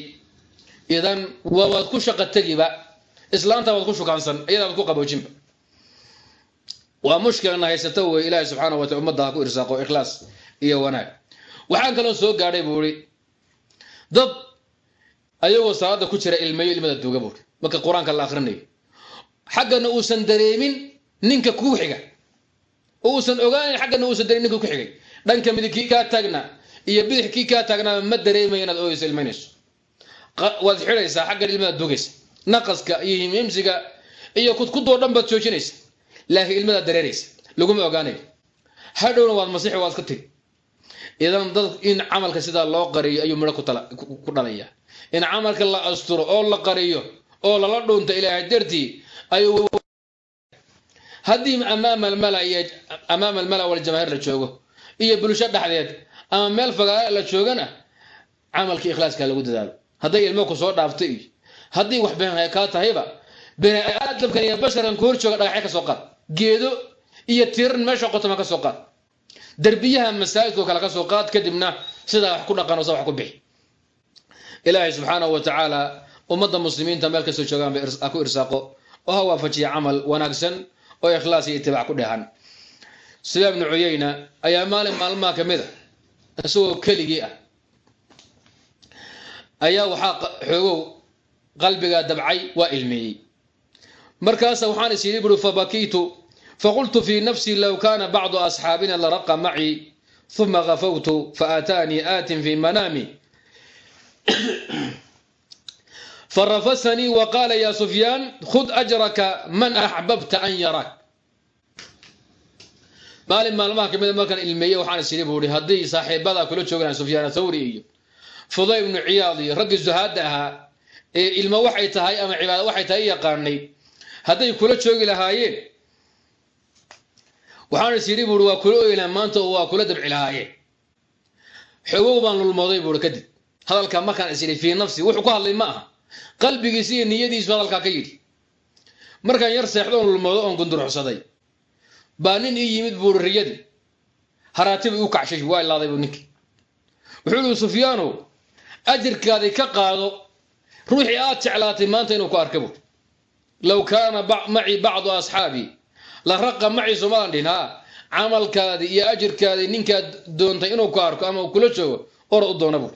Idan waad ku shaqa tegiba islaanta waad ku shukaansan iyadaa waad ku qaboojinba waa mushkilana haysato wey ilaahi subxaana wa taala ummadda ha ku irsaaqo ikhlaas iyo wanaag. Waxaan kaloo soo gaadhay buu i dad ayagoo salaada ku jira ilmeeyo ilmada duuga buuri marka qur'aanka la akrinayo xaggana uusan dareemin ninka ku xiga. Uusan ogaanan xaggana uusan dareemin ninka ku xigay. Dhanka midig kii kaa taagna iyo bidix kii kaa taagnaa ma dareemayo inaad ooyeyso ilmaynayso. Waad xidhaysaa xaggan ilmada duugaysa. Naqaska iyo himhimsiga iyo kudkudoo dhan baad joojinaysa laakiin ilmadaa dareeraysa laguma ogaanayo hadhowna waad masixi waad ka tegi idan dad in camalka sidaa loo qariyo ayuu midho ku dhalaya. In camalka la asturo oo la qariyo oo lala dhunto ilaahay dartii ayuu haddii amaama almala waljamaahiir la joogo iyo bulsho dhexdeed ama meel fagaara la joogana camalkii ikhlaaska lagu dadaalo. Hadday ilmo ku soo dhaaftay iyo haddii wax been kaa tahayba bini aadamkan iyo basharkan ku hor jooga dhagaxyo ka soo qaad geedo iyo tiran meesha qotoma ka soo qaad. Derbiyaha masaajidkao kale ka soo qaad kadibna sidaa wax ku dhaqan sa wax ku bixi. Ilaahay subxaanahu wa tacaala ummadda muslimiinta meel kastoo joogaanba ha ku irsaaqo oo ha waafajiya camal wanaagsan oo ikhlaas iyo itibaac ku dheehan. Sufyaan ibnu cuyeyna ayaa maalin maalmaha ka mid a isagoo keligii ah ayaa waxaa xoogow qalbigaa dabcay waa ilmeeyey markaasa waxaan is yidhi buri fabakiitu faqultu fii nafsii low kaana bacdu asxaabina laraqa macii uma gafawtu faataanii aatin fii manaami. Farafasanii waqaala ya sufyaan khud ajraka man axbabta an yaraak maalin maalmaha kamida markaan ilmeeye waxaan is yidhi buui haddii saaxiibadaa kula jooganaan sufyaan thawri iyo fuday ibnu ciyaad iyo raggii zuhaadda ahaa ee ilmo waxay tahay ama cibaado waxay tahay yaqaanay hadday kula joogi lahaayeen. Waxaan is yidhi buui waa kula oyi laha maanta oo waa kula dabci lahaayeen. Xogow baan lulmooday buui kadib. Hadalkaa markaan is yidhi fii nafsi wuxuu ku hadlay ma aha. Qalbigiisi iyo niyadiisu hadalkaa ka yidhi. Markaan yar seexdo oon lulmoodo oon gundurxsaday baa nin ii yimid buui riyadii haraatiba iu kacshay waa ilaaday buu ninkii wuxuu ihi sufyaanow ajirkaadii ka qaado ruuxii aad jeclaatay maanta inuu ku arka buui low kaana macii bacdu asxaabii la raqa macii somadan dhihin haa camalkaadii iyo ajirkaadii ninkaad doontay inuu ku arko ama kula joogo orad u doona buui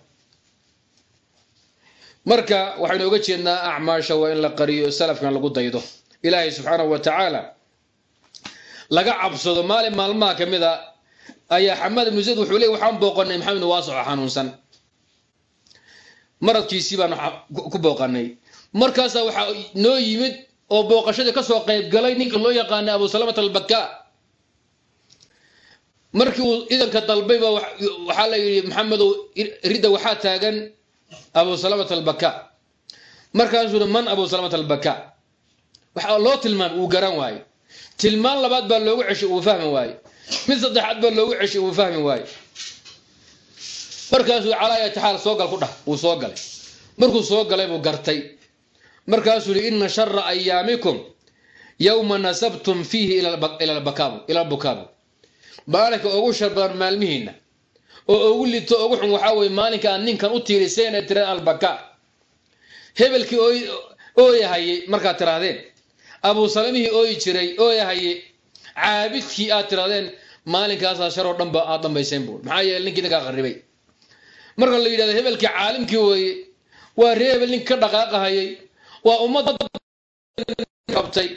marka waxaynu oga jeednaa acmaasha waa in la qariyo salafkan lagu daydo. Ilaahay subxaanahu wa tacaala laga cabsado maalin maalmaha ka mid a ayaa xamaad ibnu zayd wuxuu leey waxaan booqanay maxamed ibnu waasoco xanuunsan. Maradkiisii baan ku booqanay markaasaa waxaa noo yimid oo booqashadii qayb galay ninka loo yaqaanay abu salamat albaka markii uu idanka dalbayba waxaa la yidhi maxamedow ridda waxaa taagan abu salamat albaka markaasuu man abu salamat albaka waxaa loo tilmaamay uu garan waayo tilmaan labaad baa loogu ceshay uu fahmi waayo mid saddexaad baa loogu ceshay uu fahmi waayo markaasuu calaa ayati xaal soo gal ku dhah wuu soo galay. Markuu soo galay buu gartay markaasuu yihi ina shara ayaamikum yowma nasabtum fiihi ila bukaabu. Maalinka ugu shar badan maalmihiina oo ugu lito ugu xun waxaa weye maalinka aad ninkan u tiiriseen ee tireen albaka. Hebelkii ooyahayey markaad tirahdeen abuu salamihii ooyi jiray ooyahaye caabidkii aad tirahdeen maalinkaasaa sharoo dhanba aad dambayseen buur maxaa yeele ninkii idinkaa qarribay. Marka la yidhahdo hebelkii caalimkii weeye waa ree hebel ninka ka dhaqaaqahayay waa ummadda qabtay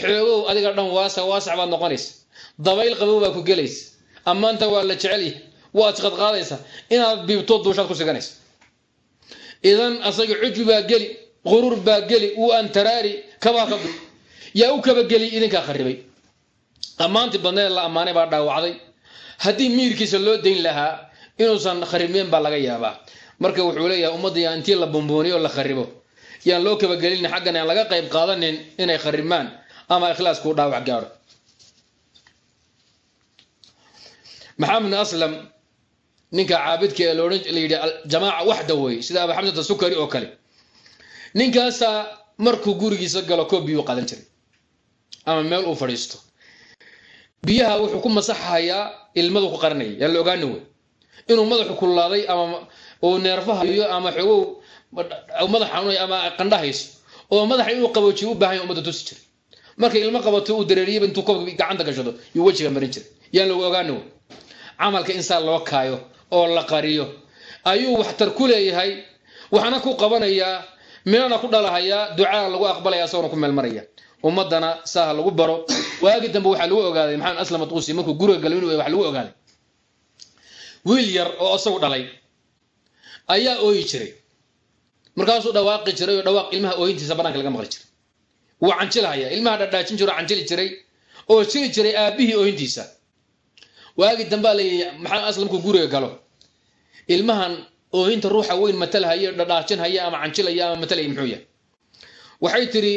xoogow adiga dhan waasa waasac baad noqonaysa dabayl qabow baa ku gelaysa ammaanta waa la jecel yahay. Waad isqadqaadaysa inaad biibto duushaad ku siganaysa. Idan asaga cuju baa geli quruur baa geli wuu antaraari kabaa ka yaa u kabageli idinkaa kharibay ammaantii badneed la ammaanay baa dhaawacday. Haddii miirkiisa loo dayn lahaa inuusan kharibmeen baa laga yaabaa. Marka wuxuu leeyahay ummadda intii la bombooniyo o la kharibo yaan loo kabagelin xaggan aan laga qayb qaadanin inay kharibmaan ama ikhlaaskuu dhaawac gaadho maxamed bin aslam ninka caabidka ee loodhan la yidhi jamaaca waxda wey sida abu xamsata sukari oo kale. Ninkaasaa markuu gurigiisa galo koob biyuu qadan jiray ama meel uu fadhiisto. Biyaha wuxuu ku masaxayaa ilmadu ku qaranaya yaa la ogaani wey. Inuu madaxu kululaaday ama uu neerfahayo ama xogow madax xanuunay ama qandhahayso oo madaxa inuu qaboojiyo u baahanya ummadda tusi jiray. Markay ilmo qabato uu dareeriyaba intuu koobka gacanta gashado yuu wejiga marin jiray. Yaan lagu ogaani camalka insaa loo kaayo oo la qariyo ayuu waxtar ku leeyahay waxna ku qabanayaa midana ku dhalahayaa ducaa lagu aqbalaya asagona ku meelmaraya. Ummadana saaha lagu baro. Waagi dambe waxaa lagu ogaaday maxamed aslam tuusi markuu guriga galo inuu wax lagu ogaaday. Wiil yar oo isagu dhalay ayaa ooyi jiray markaasuu dhawaaqi jiray oo dhawaaq ilmaha ooyintiisa banaanka laga maqli jiray. Wuu canjilahaya ilmaha dhadhaajin jiro canjili jiray oo jiri jiray aabihii ooyintiisa. Waagi dambaa layii maxamed aslam markuu guriga galo? Ilmahan ooyinta ruuxa weyn matalhaya dhadhaajinhaya ama canjilaya ama matalaya muxuu yahay? Waxay tiri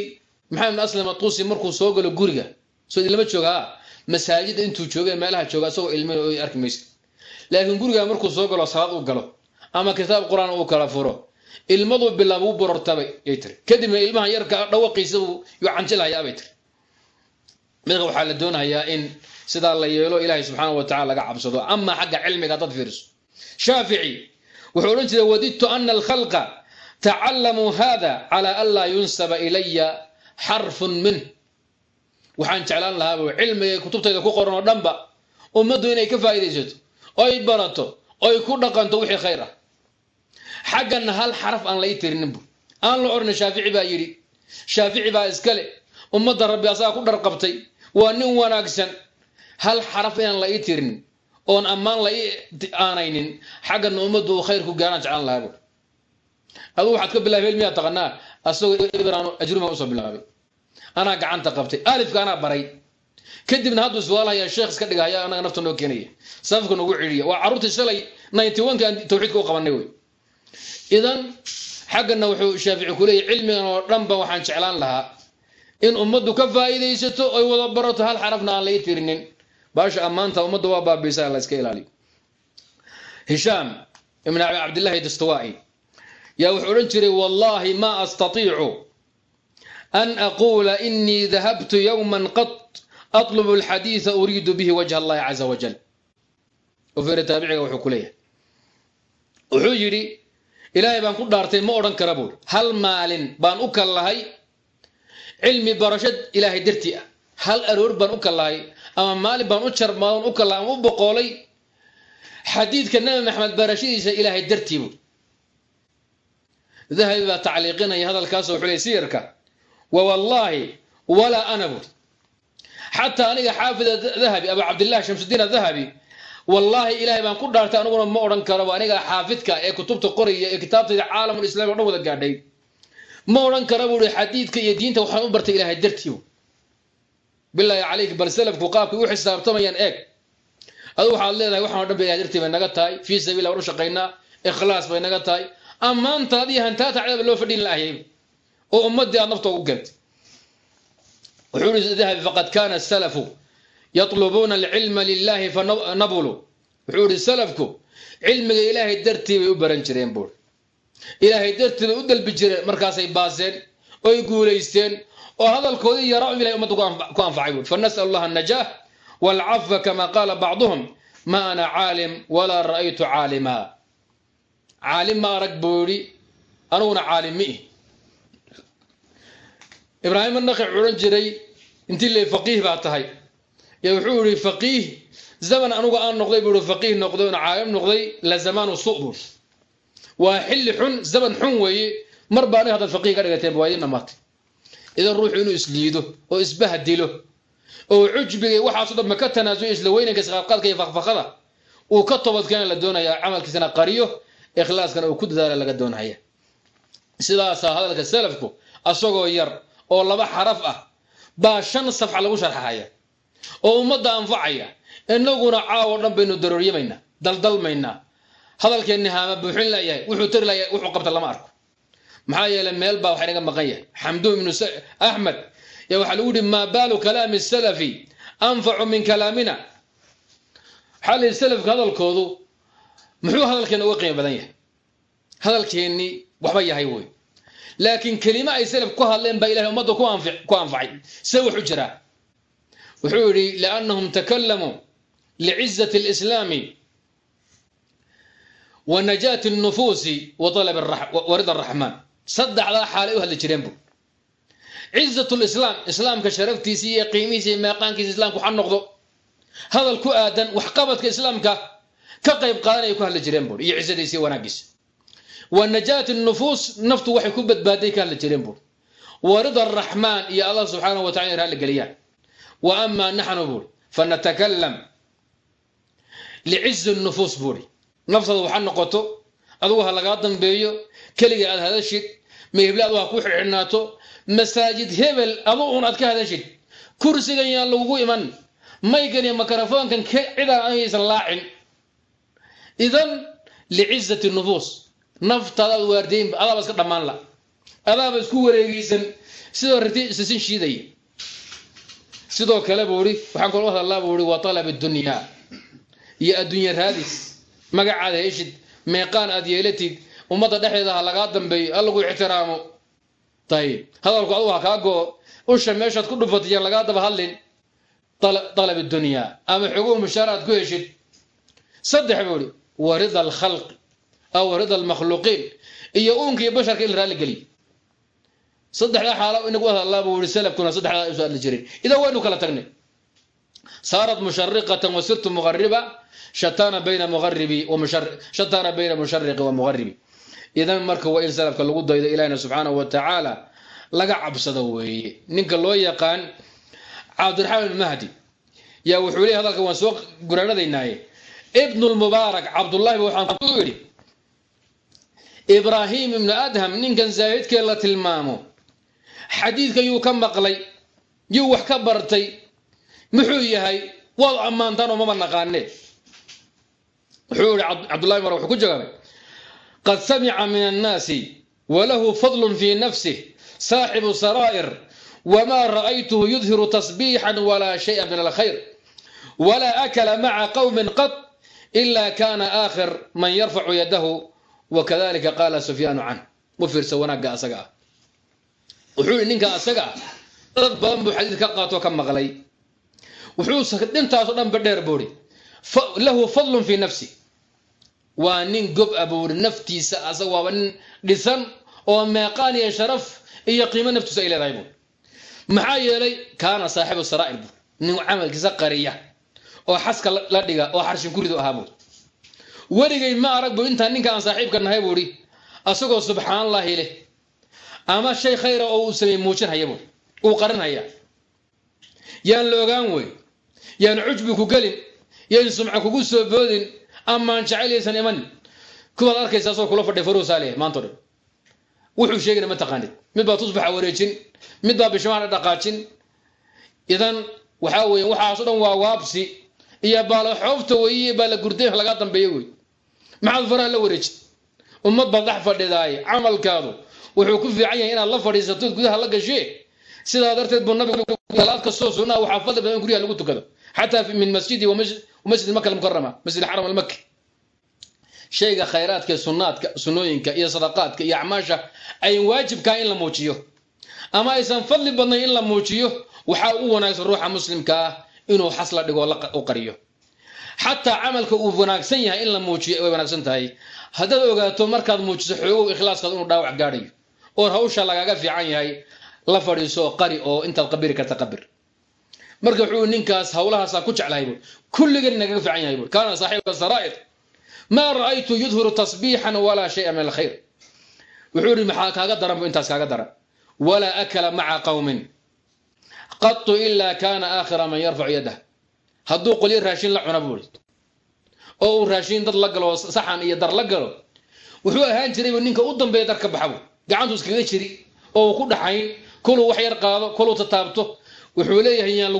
maxamed aslam atuusi markuu soo galo guriga soo lama jooga ha masaajida intuu jooga meelaha jooga isagoo ilmi oy arki maysa laakiin guriga markuu soo galo salaad u galo ama kitaab qur'aan uu kala furo ilmaduu bilaab u borortabay yay tiri. Kadibna ilmaha yarka dhawaqiisa yuu canjilhayaa bay tiri. Midka waxaa la doonayaa in sidaa la yeelo ilaahay subxaana wa tacala laga cabsado ama xagga cilmiga dad fiiriso. Shaafici wuxuu odhan jiray wadidtu ana alkhalqa tacalamuu hada cala an laa yunsaba ilaya xarfun minh waxaan jeclaan lahaaba cilmiga kutubtayda ku qoran oo dhanba ummaddu inay ka faa'iidaysato oy barato oy ku dhaqanto wixii khayr ah xaggana hal xaraf aan la ii tirinin bu aan la odhanay shaafici baa yidhi shaafici baa iskale ummadda rabbi asagaa ku dharqabtay waa nin wanaagsan. Hal xaraf inaan la ii tirinin oon ammaan la ii aanaynin xaggana ummaddu uu khayr ku gaaraan jeclaan lahaaba aduu waxaad ka bilaabay hel miyaa taqanaa asagoo ibraan ajruma u soo bilaabay. Anaa gacanta qabtay alifka anaa baray. Kadibna hadduu iswaalhaya sheekh iska dhigahaya anaga nafta noo keenaya. Safka noogu ciriya waa carruurtii shalay ninety one-ka aan tawxiidka u qabanay wey idan xaggana wuxuu shaafici ku leeyahy cilmigan oo dhanba waxaan jeclaan lahaa. In ummaddu ka faa'iidaysato oy wada barato hal xarafna aan lai tirinin baasha ammaanta ummadda waa baabiisa la iska ilaaliyo hishaam ibn cabdillahi dastuwaa'i yaa wuxuu odhan jiray wallaahi ma astatiicu an aquula inii dahabtu yowman qad atlubu alxadiida uriidu bihi wajha allahi caza wajal. Ufeere taabiciga wuxuu ku leeyahay. Wuxuu yidhi ilaahay baan ku dhaartay ma odhan kara buuri hal maalin baan u kallahay cilmi barashad ilaahay dartii ah. Hal aroor baan u kallahay ama maalin baan u jarmaadan u kallahay ama u boqoolay xadiidka nabi maxamed barashadiisa ilaahay dartii buuri dahabi baa tacliiqinaya hadalkaasoo wuxuu leey siyarka wa wallaahi walaa ana buuri. Xataa aniga xaafida dahabi abu cabdillahi shamsudiin adahabi wallaahi ilaahay baan ku dhaartay aniguna ma odhan karo aniga xaafidka ee kutubta qoraya ee kitaabtayda caalamul islami o dhan wada gaadhay. Ma odhan kara buui xadiidka iyo diinta waxaan u bartay ilaahay dartii bilaahi calayk bal salafku qaabkay u xisaabtamayaan eeg. Adu waxaad leedahay waxaan o dhan ba ilahay dartii bay naga tahay fii sabiila waan u shaqaynaa ikhlaas bay naga tahay. Ammaantaad iyo hantaatacdaba loo fadhin laayay oo ummadii aad nafta ugu keentay wuxuu ihi dahabi faqad kana salafu yatlubuuna alcilma lilahi fanabulu wuxuu ihi salafku cilmiga ilaahay dartii bay u baran jireen buuri ilaahay dartii bay u dalbi jireen markaasay baaseen oy guulaysteen oo hadalkoodii yaraa ilahay ummadda ku anfacay buuri fanas'al allaha annajaah waalcafwa kama qaala bacduhum ma ana caalim walaa ra'aytu caalima caalim ma arag buu yidhi aniguna caalim mi ih ibraahim anaqi odhan jiray intii le faqiih baa tahay yo wuxuu yihi faqiih zaman anugu aan noqday buu i faqiih noqday oon caalim noqday la zamaanu su buu waa xilli xun zaman xun weeye mar baa aniga haddaad faqiih ka dhigateen waa idin dhamaatay idan ruuxu inuu isliido oo isbahdilo oo cujbiga waxaaso dhanba ka tanaasuyo isla weynanka isqaadqaadka iyo fakfakada uu ka tobadkeena la doonaya camalkiisana qariyo ikhlaaskana uu ku dadaala laga doonaya. Sidaasaa hadalka salafku asagoo yar oo laba xaraf ah baa shan safxa lagu sharxahaya oo ummadda anfacaya. Inaguna caawo dhan baynu darooryamayna daldalmaynaa hadalkeenni haama buuxin layahay wuxuu tari layahay wuxuu qabta lama arko. Maxaa yeelay meel baa waxa inaga maqan yahay. Xamduun ibnu axmed yaa waxaa lagu yihi maa baalu kalaami salafi? Anfacu min kalaamina. Yidhi salafka hadalkoodu muxuu hadalkeena uga qiimo badan yahay? Hadalkeennii waxba yahay wey laakiin kelime ay salaf ku hadleen baa ilahay ummadda ku anfacay. Se wuxu jiraa wuxuu yidhi liannahum takalamuu licizati اlislaami wa najaati الnufuusi wa rida araxmaan saddexdaa xaalay u hadli jireen bu cizat lislaam islaamka sharaftiisa iyo qiimihiisa iyo meeqaankiisa islaamka waxa noqdo hadal ku aadan waxqabadka islaamka ka qayb qaadanaya ku hadli jireen bui iyo cizadiisa iyo wanaagiisa wa najaati nufuus naftu waxay ku badbaaday ka hadli jireen buuri wa rida araxmaan iyo allah subxaanahu wa tacala raalli geliyaan wa amaa naxnu buuri fanatakalam licizi nufuus buuri naftaada waxa noqoto adugu ha lagaa dambeeyo keliga aad hadashid meheble adu ha ku xidxidhnaato masaajid hebel adu un aad ka hadashid kursigan yaan lagugu iman maygan iyo makarafoonkan cidaan ayaysan laacin idan licizati nufuus naftaada aad adaaba iska dhammaan la adaaba isku wareegeysan sidoo riti sisin shiidaya sidoo kale buu ihi waxaan kula hadallaa buu ihi waa talab dunyaa iyo adduunya raadis. Magacaada heshid meeqaan aad yeelatid ummadda dhexdeeda ha lagaa dambeeyo ha lagu ixtiraamo. Ayib hadalku adugu ha kaa goo usha meeshaad ku dhufatay yaan lagaa daba hadlin. Talab dunyaa ama xoguhu mushaar aad ku heshid. Saddex buu ihi wa rida alkhalqi aw rida almakhluuqiin iyo uunka iyo basharka in la raalli geliyo saddexdaa xaalo inagu hadallaa buu yihi salafkuna saddexdaa isu hadli jiray idan waynu kala tagnay. Saarat mushariqatan wa sirtu muqariba shatana bayna muqaribi shatana bayna mushariqi wa muqaribi idan marka waa in salafka lagu daydo ilahina subxaanahu wa tacaala laga cabsado weeye. Ninka loo yaqaan cabdiraxmaan mahdi. Yaa wuxuu leey hadalka waan soo guraanadaynaaye ibnu lmubaarak cabdullahi ba waxaan ku yidhi ibraahim ibnu adham ninkan zaahidkee la tilmaamo xadiidka yuu ka maqlay yuu wax ka bartay muxuu yahay waad ammaantaan oo maba naqaane wuxuu yihi cabdullahi mar wuxuu ku jawaabay qad samica min annaasi walahu fadlun fii nafsih saaxibu saraa'ir wma ra'aytuhu yudhiru tasbiixan walaa shaya min alkhayr walaa akala maca qowmin qad ila kana aakhir man yarfacu yadahu wakadalika qaala sufyaanu canh u wanaagga asaga ah wuxuu yihi ninka asaga ah dad badan buu xadiid ka qaato ka maqlay. Wuxuu dhintaaso dhan ba dheer buuri lahu fadlun fii nafsi. Waa nin gob a buuri naftiisa asaga waaba nin dhisan oo meeqaan iyo sharaf iyo qiimo naftiisa ay leedahay buuri maxaa yeelay kaana saaxibu saraa'ir buur nin camalkiisa qariya oo xaska la dhiga oo xarshin kuridu ahaa buuri weligay ma arag bu intaan ninka aan saaxiibka nahay buuri asagoo subxaanallaahi leh ama shay khayra oo uu sameey muujinhaya buuri uu qarinhaya yaan la ogaan wey. Yaan cujbi ku gelin. Yayn sumca kugu soo boodin. Amaan jacayl yaysan imanin kuwaad arkaysa asagoo kula fadhay faruusaale maanto dhan wuxuu sheegayna ma taqaanid. Mid baa tusbaxa wareejin. Mid baa bishimaana dhaqaajin. Idan waxaa weeye waxaaso dhan waa waabsi. Iyo baala xoofta weeye baa la gurday laga dambeeya wey. Maxaad faraha la wareejin? Ummad baad dhex fadhidaay camalkaadu wuxuu ku fiican yahay inaad la fadhiisatood gudaha la gashee sidaa darteed buu nabigu salaad kastoo sunnaa waxaa fadli badan in guryaha lagu tukado. Xataa min masjidi masjid maka almukarama masjid alxaram almaki shayga khayraadka sunnaadka sunnooyinka iyo sadaqaadka iyo acmaasha ay waajibkaa in la muujiyo. Ama aysan fadli badnayn in la muujiyo waxaa u wanaagsan ruuxa muslimka ah inuu xas la dhigo u qariyo. Xataa camalka uu wanaagsan yahay in la muujiyo way wanaagsan tahay. Haddaad ogaato markaad muujiso xoogow ikhlaaskaad inuu dhaawac gaadhayo oo hawsha lagaaga fiican yahay la fadhiiso qari oo intaad qabiri karta qabir marka wuxuu ninkaas hawlahaasaa ku jeclahay bu kulligan nagaga fiican yahay bu kaana saaxiibka saraa'ir maa ra'aytu yudhiru tasbiixan walaa shaya min alkhayr. Wuxuu ihi maxaa kaaga daran bu intaas kaaga daran? Walaa akala maca qowmin qatu ilaa kaana aakhira man yarfacu yadah hadduu qolyo raashin la cuna buuri oo uu raashin dad la galo saxan iyo dar la galo wuxuu ahaan jiray ninka u dambeeya dar ka baxabu gacantu iskaga jiri oo ku dhaxayn koluu wax yar qaado koluu tataabto. Wuxuu leeyahay yaan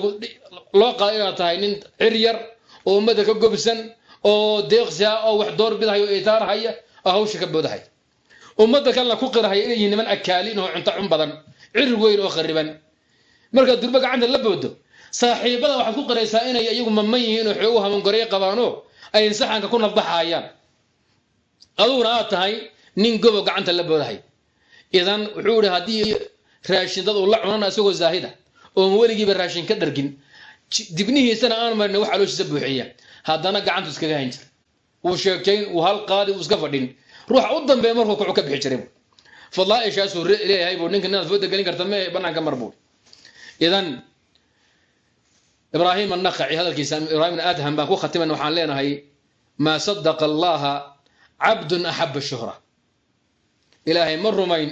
loo qaado inaad tahay nin cir yar oo ummada ka gobsan oo deeqsi ah oo wax door bidahaya oo itaarhaya oo hawsha ka boodahaya ummadda kalena ku qirahaya inay niman akaaliin oo cunto cun badan cir weyn oo khariban. Markaad durba gacanta la boodo saaxiibada waxaad ku qiraysaa inay iyagu maman yihiin oo xoogu hamangoreyo qabaanoo ay saxanka ku nafbaxayaan aduguna aad tahay nin gobo gacanta la boodahay idan wuxuu ihi haddii raashin dad uu la cunana isagoo zaahida oon weligiiba raashin ka dhargin dibnihiisana aan marin wax alooshiisa buuxiya. Haddana gacantu iskaga hayn jira wuu sheegtayn uu hal qaadi uu iska fadhin. Ruuxa u dambeeya markuu kuxu ka bixi jiray fadlaaishaasuu leeyahay buu. Ninka inaad fooda gelin karta mee banaanka mar buu. Idan ibraahim annaqaci hadalkiisa ibraahim adham baan ku khatimayna waxaan leenahay maa sadaqa allaha cabdun axaba shuhra ilaahay ma rumayn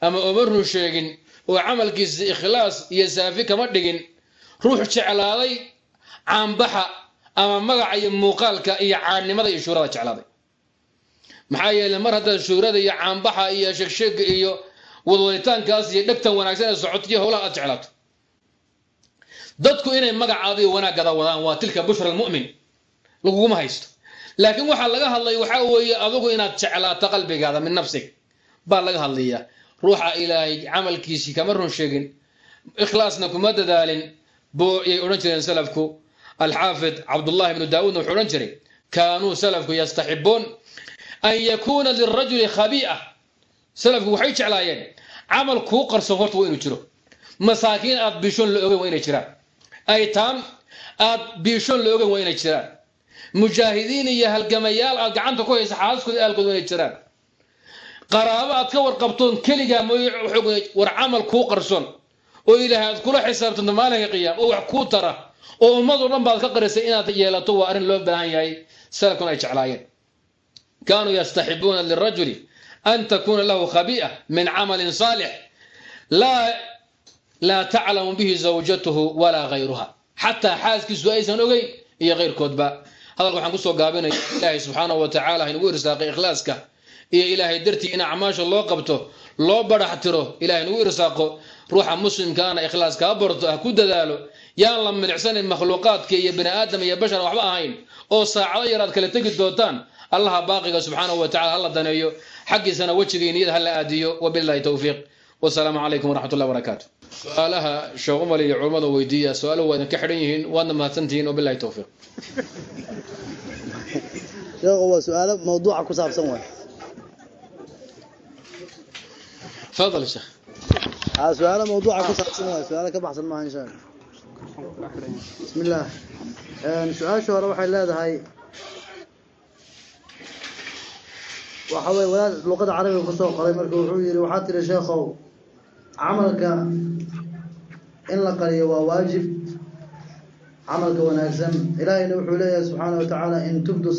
ama ooma run sheegin oo camalkiisa ikhlaas iyo saafi kama dhigin. Ruux jeclaaday caanbaxa ama magaca iyo muuqaalka iyo caannimada iyo shuurada jeclaaday. Maxaa yeeley mar haddaad shuurada iyo caanbaxa iyo sheegsheega iyo wadwaditaankaas iyo dhegtan wanaagsan ee socotiyo howlaha aad jeclaato. Dadku inay magacaada iyo wanaagada wadaan waa tilka bushra almu'min. Laguguma haysto. Laakiin waxaa laga hadlaya waxaa weeye adugu inaad jeclaato qalbigaada min nafsig baa laga hadlayaa ruuxa ilaahay camalkiisii kama run sheegin. Ikhlaasna kuma dadaalin. Buu yay odhan jireen salafku. Alxaafid cabdullahi ibnu daawuudna wuxuu odhan jiray kaanuu salafku yastaxibuun an yakuuna lirajuli khabii'a salafku waxay jeclaayeen camal kuu qarsoon horta waa inuu jiro. Masaakiin aad biishoon la ogeyn waa inay jiraan. Aytaan aad biishoon la ogeyn waa inay jiraan. Mujaahidiin iyo halgamayaal aad gacanta ku haysa xaasaskooda aalkood waa inay jiraan qaraabo aad ka warqabtoon keligaa mooy war camal kuu qarsoon oo ilaahay aad kula xisaabtanto maalinka qiyaam oo wax kuu tara oo ummadoo dhan baad ka qarisay inaad yeelato waa arrin loo baahan yahay. Salafkuna ay jeclaayeen. Kaanuu yastaxibuuna lirajuli an takuuna lahu khabii'a min camalin saalix laa taclamu bihi zawjatuhu walaa hayruha xataa xaaskiisu aysan ogeyn iyo keyrkoodba hadalka waxaan ku soo gaabinaya ilaahay subxaanahu wa tacala haynugu irsaaqay ikhlaaska iyo ilaahay dartii in acmaasha loo qabto loo barax tiro ilahay nagu irsaaqo ruuxa muslimkaana ikhlaas kaa barto ah ku dadaalo yaan la milicsanin makhluuqaadka iyo bani aadam iyo bashar waxba ahayn oo saacado yar aad kala tegi doontaan allaha baaqiga subxaanahu wa tacala hala daneeyo xaggiisana wejiga niyada hala aadiyo wabilahi towfiiq wasalaamu calaykum waraxmat ullahi barakaatu su'aalaha sheekh umar iyo culummada weydiiya su'aaluhu waa idinka xidhan yihiin waadna mahadsantihiin wabilahi towfiiq sheekhu waa su'aalo mawduuca ku saabsan waay tafadal sheekh aa su'aalo mawduuca ku saabsan waay su'aalo ka baxsan maaha insha allah bismi illaah su'aasha hore waxay leedahay waxa weye wadaad luqada carabiga ku soo qoray marka wuxuu yihi waxaa tiri sheekhow camalka in la qariyo waa waajib camalka wanaagsan ilaahayna wuxuu leeyahay subxaana wa tacaala in tubdu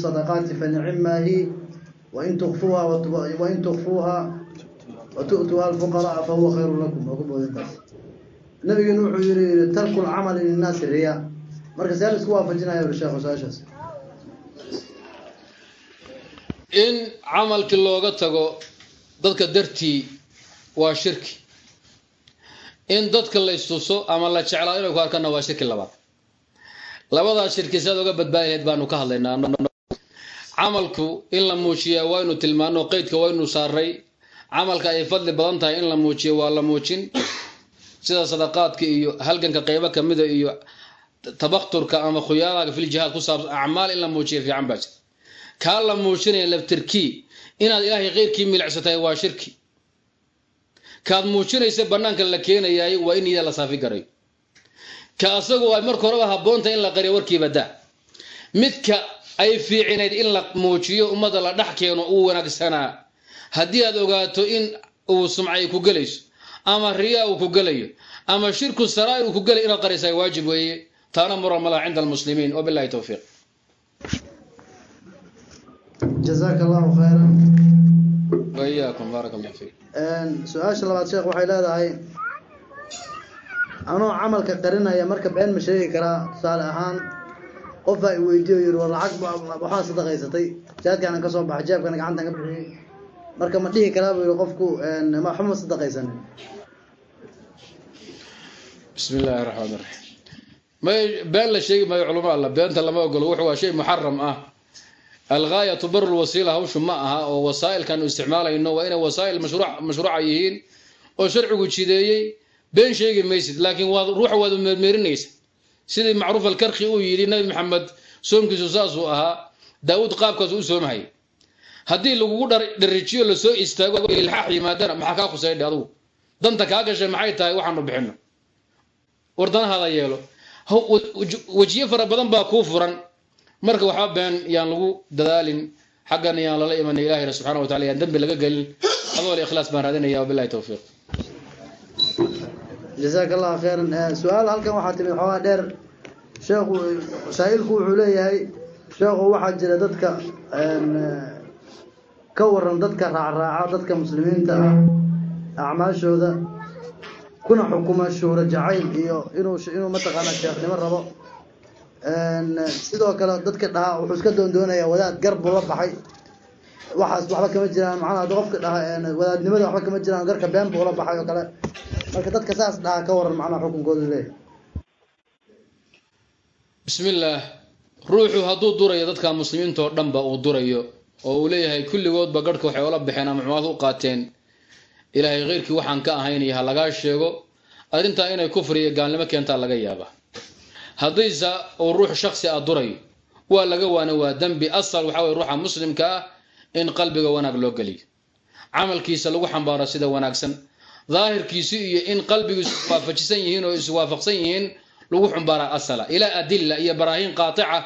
watu'tuha alfuqaraa fahuwa khayru lakum waa ku boodintaas nabigeena wuxuu yihi tarku lcamali linnaasi riyaa marka see la isku waafajinaya uri sheekhu su'aashaas in camalkii looga tago dadka dartii waa shirki in dadka la istuso ama la jeclaa inay ku arkanna waa shirki labaad labadaas shirki siaad oga badbaadi lahayd baanu ka hadlaynaa camalku in la muujiyaa waynu tilmaano qeydka waynu saaray camalka ay fadli badan tahay in la muujiyo waa la muujin. Sida sadaqaadka iyo halganka qeybo kamida iyo tabakturka ama khuyaalaaga fil jihaad ku saabsan acmaal in la muujiya fiican baa jira kaa la muujinaya laftirkii inaad ilaahay keyrkii milicsatahay waa shirki. Kaad muujinaysa banaanka la keenayaay waa in niyada la saafi garayo ka asagu ay marka horeba habboontahay in la qariyo warkiiba daa midka ay fiicinayd in la muujiyo ummadda la dhex keeno uu wanaagsanaa haddii aad ogaato in uu sumcay ku gelayso ama riyaa uu ku gelayo ama shirku saraa'ir uu ku gelay inaad qaraysaa waajib weeye. Taana muran malaha cinda almuslimiin wabillahi towfiiq jazaaka allahu khayran. Wayaakum baaraka allah fiik. Su'aasha labaad sheekh waxay leedahay anoo camalka qarinaya marka been ma sheegi karaa tusaale ahaan qofaa i weydiiyo yiri war lacag waxaa sadaqaysatay jaadkaanan ka soo baxay jeebkana gacantan ka bixiyey marka ma dhihi karaa buu yihi qofku waxba ma sadaqaysanin. Bismi illaahi raxmaan iraxiim may been la sheegi maayo culamo alla beenta lama ogolo wuxu waa shay muxaram ah. Algaayatu baru lwasiila hawshu ma aha oo wasaa'ilkaanu isticmaalayno waa inay wasaa'il mashruuca yihiin oo sharcigu jideeyey been sheegi maysid laakiin waad ruuxa waad meermeerinaysa sidii macruuf alkarki uu yidhi nabi maxamed soomkiisu saasuu ahaa daawuud qaabkaasu u soomahayay haddii lagugu dharijiyo la soo istaago ilxaax yimaadana maxaa kaa khuseydhe adugu? Danta kaa gashay maxay tahay? Waxaanu bixino wardanahaada yeelo. Wejiye fara badan baa kuu furan. Marka waxba been yaan lagu dadaalin xaggana yaan lala imanay ilahina subxana wa tacala yaan dembi laga gelin. Adoole ikhlaas baan raadinaya wabillahi towfiiq jazaaka allahu khayran. Su'aal halkan waxaa timid xoogaa dheer. Sheekhu saa-ilku wuxuu leeyahay sheekhu waxaa jira dadka ka waran dadka raacraaca dadka muslimiinta ah acmaashooda kuna xukuma shuuro jacayl iyo inuu inuu mataqaanaa sheekhnimo rabo. Sidoo kale dadka dhahaa wuxuu iska doondoonayaa wadaad gar buu la baxay. Waxaas waxba kama jiraan macnaha hadda qofka dhaha wadaadnimada waxba kama jiraan garka been buu la baxay oo kale. Marka dadka saas dhaha ka waran macnaha xukunkoodu leeyahay bismi ruuxu hadduu durayo dadka muslimiinta oo dhanba uu durayo oo uu leeyahay kulligoodba garhka waxay ola baxeen ama cumaad u qaateen. Ilaahay keyrkii waxaan ka ahaynaya ha lagaa sheego arrintaa inay kufri iyo gaalnimo keentaa laga yaaba haddayse uu ruux shaksi ah durayo waa laga waana waa dembi asal waxaa weye ruuxa muslimka ah in qalbiga wanaag loo geliyo. Camalkiisa lagu xambaaro sida wanaagsan daahirkiisu iyo in qalbigiisu waafajisan yihiin oo iswaafaqsan yihiin lagu xumbaaraa asala. Ilaa adilla iyo baraahiin qaatica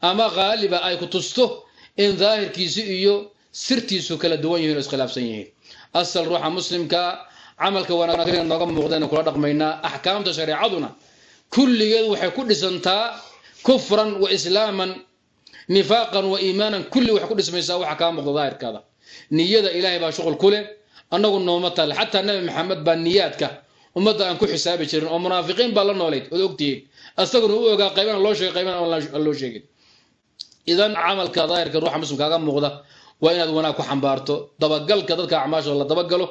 ama qaaliba ay ku tusto in daahirkiisu iyo sirtiisu kala duwan yihiin oo iskhilaafsan yihiin. Asal ruuxa muslimkaa camalka wanaagsan nooga muuqdayna kula dhaqmaynaa axkaamta shareecaduna kulligeed waxay ku dhisantaa kufran wa islaaman nifaaqan wa iimaanan kulli waxay ku dhismaysaa waxa kaa muuqda daahirkaada. Niyada ilaahay baa shuqul ku leh annagu nooma talle xataa nabi maxamed baa niyaadka ummadda aan ku xisaabi jirin oo munaafiqiin baa la noolayd ood ogtihiin. Asaguna u ogaa qaybana loo sheegay qaybana aan loo sheegin idan camalka daahirka ruuxa muslimkaaga muuqda waa inaad wanaag ku xambaarto. Dabagalka dadka acmaashooda la dabagalo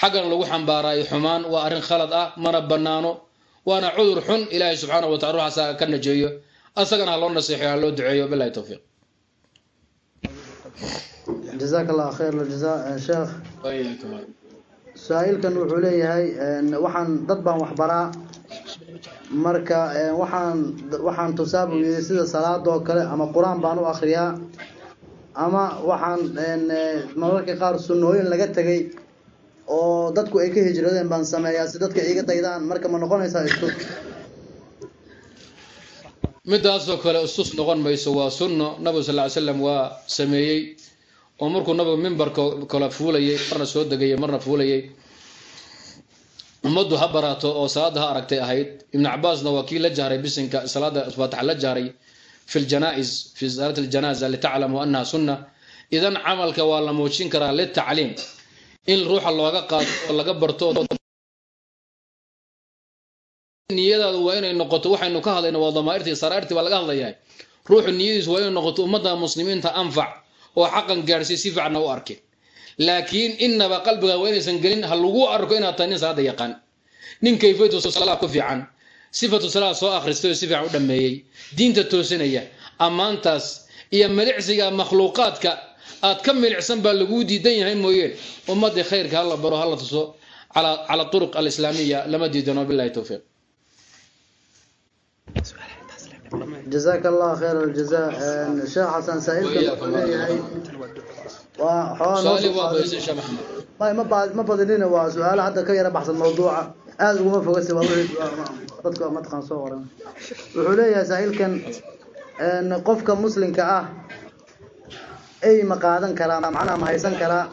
xaggana lagu xambaaraayo xumaan waa arrin khalad ah mana bannaano. Waana cudur xun ilaahay subxaana wa tacala ruuxaas ka najeeyo. Asagana ha loo naseexeyo ha loo duceeyo bilahi towfiiq su'aalkan wuxuu leeyahay eh, waxaan dad baan waxbaraa marka waxaan waxaan tusaa buu yidhi sida salaadoo kale ama qur'aan baan u akriyaa ama waxaan mararka qaar sunnooyin laga tegay oo dadku ay ka hijradeen baan sameeyaa si dadka iga daydaan. Marka ma noqonaysaa isku? Midaasoo kale istus noqon mayso waa sunno. Nabigu sal ly slam waa sameeyey oo markuu nabigu mimbarka kala fuulayay marna soo degayay marna fuulayay ummaddu ha baraato oo salaada ha aragtay ahayd ibnu cabaasna waa kii la jahray bisinka salaada faatixa la jahray fi ljanais fi salaat aljanaza litaclamuu annaha sunna. Idan camalka waa la muujin karaa litacliim in ruuxa looga qaado oo laga barto niyadaadu waa inay noqoto waxaynu ka hadlayna waa damaairtii sarairtii baa laga hadlayaa. Ruuxu niyadiisu waa inay noqoto ummadda muslimiinta anfac oo xaqan gaadhsiy si fiicanna u arkin laakiin inaba qalbiga waa inaysan gelin ha lagu arko inaad tahay nin salaada yaqaan nin kayfiyatu salaa ku fiican sifatu salaa soo akhristay si fiican u dhammeeyey diinta toosinaya ammaantaas iyo milicsiga makhluuqaadka aad ka milicsan baa laguu diidan yahay mooyeen ummadii khayrka hala baro hala tuso cala turuq alislaamiya lama diidano bilahi towfiiq jazaaka allah. khayr aljazaa sheekh xasan leeyahay waa may ma ba ma badinina waa su'aalo hadda ka yara baxsan mawduuca. Aada uguma wixii dadka mataqaan soo waran. Wuxuu leeyahay saa-iilkan qofka muslimka ah ay ma qaadan karaa macnaha ma haysan karaa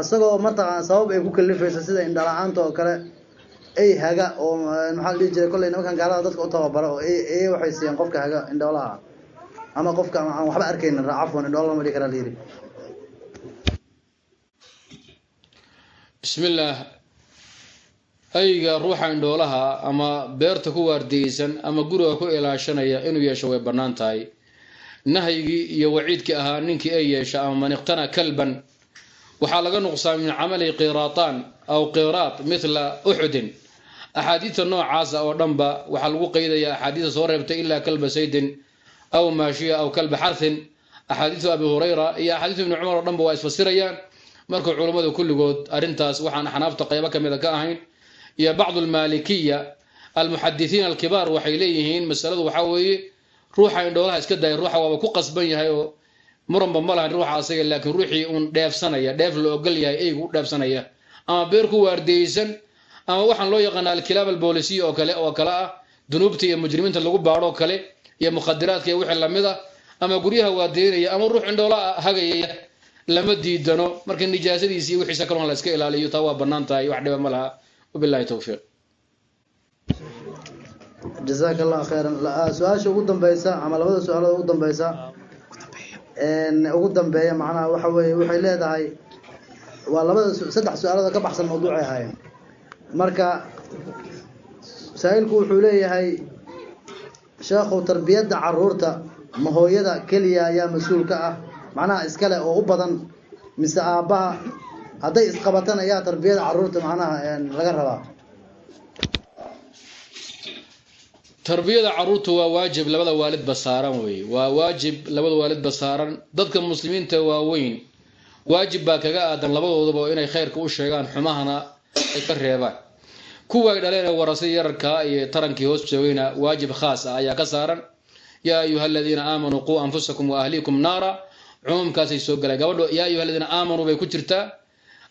isagoo mataqaan sabab ay ku kalifayso sida indhala-aanta oo kale ay haga oo maxaa la dhihi jiray kollay nimankan gaalada dadka u tababara oo ay waxay siiyeen qofka haga indhoolaha ama qofka aan waxba arkaynin ra cafwan indhoola lama dhihi karaa la bismillaah ayga ruuxa indhoolaha ama beerta ku waardiyeysan ama guriga ku ilaashanaya inuu yeesho way bannaan tahay. Nahyigii iyo waciidkii ahaa ninkii ay yeesha ama man iqtana kalban waxaa laga nuqsaa min camali qiraataan aw qiraat mithla uxudin axaadiidta noocaasa oo dhanba waxaa lagu qeydayaa axaadiista soo reebtay ilaa kalba saydin aw maashiya aw kalba xarthin axaadiistu abi hurayra iyo axaadiistu ibni cumar oo dhanba waa isfasirayaan. Marka culummadu kulligood arrintaas waxaan xanaafta qeybo ka mida ka ahayn. Iyo bacdu almaalikiya almuxadisiin alkibaar waxay leeyihiin masaladu waxaa weeye ruuxa indhoolaha iska daaya ruuxa waaba ku qasban yahay oo muranba ma lahan ruuxa asaga laakiin ruuxii uun dheefsanaya dheef la ogol yahay eygu u dheefsanaya. Ama beer ku waardiyeysan ama waxaan loo yaqaana alkilaab alboolisiya oo kale oo kale ah dunuubta iyo mujrimiinta lagu baadho kale iyo mukhadiraadka iyo wixii la mid ah ama guryaha waardiyeynaya ama ruux indhoola hagaya lama diidano. Marka nijaasadiisi iyo wixiisa kalon la iska ilaaliyo taa waa bannaan tahay wax dhiba ma laha. Wabillahi towfiiq jazaaka allah khayran su'aasha ugu dambeysa ama labada su'aalood ugu dambeysa ugu dambeeya macnaha waxa weeye waxay leedahay waa labada saddex su'aalood ka baxsan mawduucay ahaayeen marka saa-iilku wuxuu leeyahay sheekhu tarbiyadda carruurta ma hooyada keliya ayaa mas'uul ka ah. Macnaha iskale oo u badan mise aabbaha hadday isqabatan ayaa tarbiyada carruurta macnaha laga rabaa. Tarbiyada carruurta waa waajib labada waalidba saaran wey waa waajib labada waalidba saaran. Dadka muslimiinta waaweyn waajib baa kaga aadan labadoodaba oo inay khayrka u sheegaan xumahana ka reebaan kuway dhaleen ee warasay yararka iyo tarankii hoos joogayna waajib khaas ah ayaa ka saaran. Yaa ayuha aladiina aamanuu quu anfusakum wa ahliikum naara. Cumuumkaasay soo galaan gabadho. Yaa ayuha aladiina aamanuu bay ku jirtaa.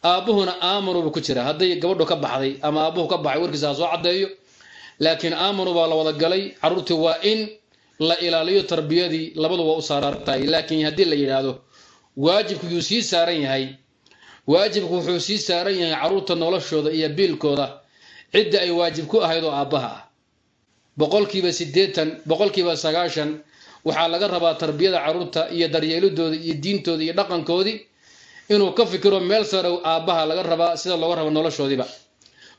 Aabbuhuna aamanuu buu ku jiraa hadday gabadho ka baxday ama aabbuhu ka baxay warkiisa ha soo caddeeyo. Laakiin aamanu baa la wada galay. Caruurtii waa in la ilaaliyo tarbiyadii labadu waa u saaran tahay laakiin haddii la yidhaahdo waajibku yuu sii saaran yahay waajibku wuxuu sii saaran yahay carruurta noloshooda iyo biilkooda. Cidda ay waajib ku ahayd oo aabbaha ah. Boqolkiiba siddeetan boqolkiiba sagaashan waxaa laga rabaa tarbiyada carruurta iyo daryeelidooda iyo diintooda iyo dhaqankoodii inuu ka fikiro meel sare aabbaha laga rabaa sida looga rabo noloshoodiiba.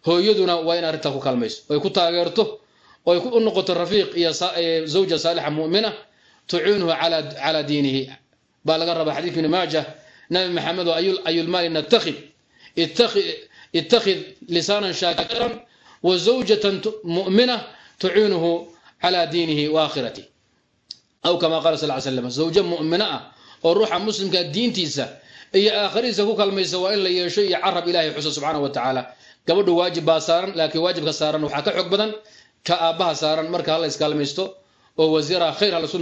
Hooyaduna waa in arrintaa ku kaalmayso. Oy ku taageerto oy u noqoto rafiiq iyo zawja saalixa mu'mina tuciinuhu calaa diinihi. Baa laga rabaa xadiidka ibni maaja nabi maxamed ayulmaali nattakhid. Ittakhid lisaanan shaakiran wa zawjatan mu'mina tuciinuhu calaa diinihi wa aakhirati aw kama qaala sal slam zawjo mu'mina ah oo ruuxa muslimka diintiisa iyo aakhiriisa ku kalmaysa waa in la yeesho iyo carab ilahay xuso subxaana wa tacaala gabadhu waajib baa saaran laakiin waajibka saaran waxaa ka xoog badan ka aabbaha saaran marka hala iskaalmaysto oo wasiiraha khayr ha lasu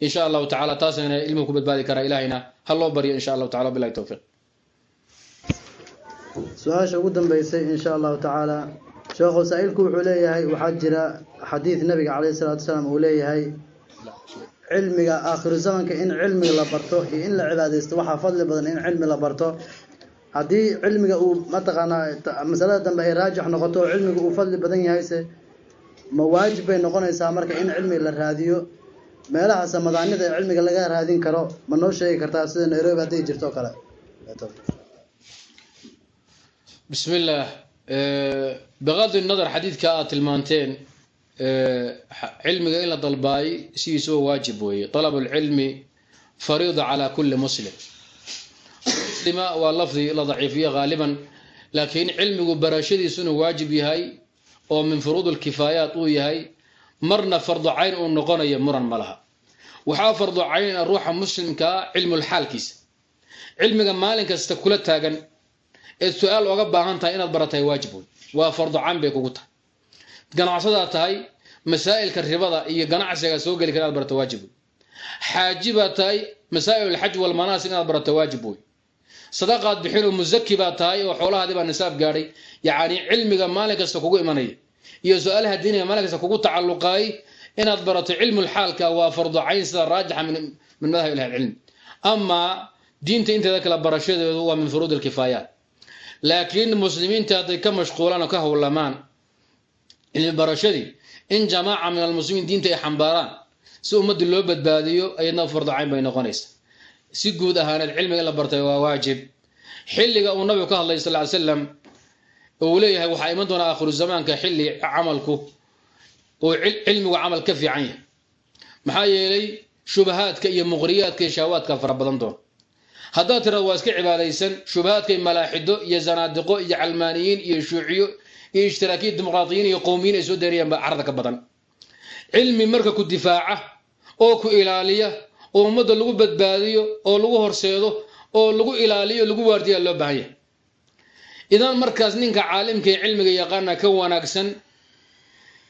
noqdo insha allahu tacala taasna ilmuhu ku badbaadi karaa ilahayna ha loo baryo insha allahu tacala bilahi towfiiq su'aasha ugu dambeysay insha allahu tacaala sheekhu saa-iilku wuxuu leeyahay waxaa jira xadiid nabiga caleyhi salaatu wasalaam uu leeyahay cilmiga aakhiru zamanka in cilmiga la barto iyo in la cibaadaysto waxaa fadli badan in cilmi la barto. Haddii cilmiga uu mataqaanaa masalada dambe ay raajix noqoto oo cilmiga uu fadli badan yahayse ma waajib bay noqonaysaa marka in cilmiga la raadiyo meelaha samadaanida ee cilmiga laga raadin karo ma noo sheegi kartaa sida nairobi hadday jirto o kale bismi illaah eh, nadar xadiidka aad tilmaanteen eh, cilmiga in la dalbaay sidiisuba waajib weeye. Alab lcilmi fariida calaa kulli muslim. Muslima waa lafdi la daciifiyo haaliban laakiin cilmigu barashadiisu inuu waajib yahay oo min furuud alkifaayaat uu yahay marna farducayn uu noqonayo muran ma laha waxaa fardu cayn a ruuxa muslimkaa cilmulxaalkiisa cilmiga maalin kasta kula taagan. Eed su'aal oga baahan tahay inaad baratahay waajib wey waa fardu cayn bay kugu tahay. Ganacsadaa tahay masaa'ilka ribada iyo ganacsiga soo geli kara inaad barato waajib wey xaaji baa tahay masaa'il alxaj walmanaasik inaad barato waajib wey sadaqaad bixin oo musaki baa tahay oo xoolahaadii baa nisaab gaadhay. Yacni cilmiga maalin kasta kugu imanaya. Iyo su'aalaha diiniga maalin kasta kugu tacalluqaay inaad barato cilmulxaalka waa fardu cayn sida raajixa min madhab ahli cilmi amaa diinta inteeda kale barashadeedu waa min furuud alkifaayaat laakiin muslimiinta hadday ka mashquulaan oo ka howlamaan cilmi barashadii in jamaaca min almuslimiin diinta ay xambaaraan si ummadii loo badbaadiyo ayadna fardu cayn bay noqonaysa si guud ahaaneed cilmiga in bartay waa waajib. Xilliga uu nabigu ka hadlay sal ly slam uu leeyahay waxaa iman doonaa aakhiru zamaanka xilli camalku uu cilmigu camal ka fiican yahay. Maxaa yeelay shubahaadka iyo muqriyaadka iyo shahwaadka fara badan doona haddaad tirado waa iska cibaadaysan shubahaadkay malaaxido iyo zanaadiqo iyo calmaaniyiin iyo shuuciyo iyo ishtiraakiya dimuqraadiyiin iyo qowmiyiin ay soo deerayaan baa carada ka badan. Cilmi marka ku difaaca oo ku ilaaliya oo ummadda lagu badbaadiyo oo lagu horseedo oo lagu ilaaliyo lagu waardiya loo baahan yahay. Idan markaas ninka caalimka ee cilmiga yaqaana ka wanaagsan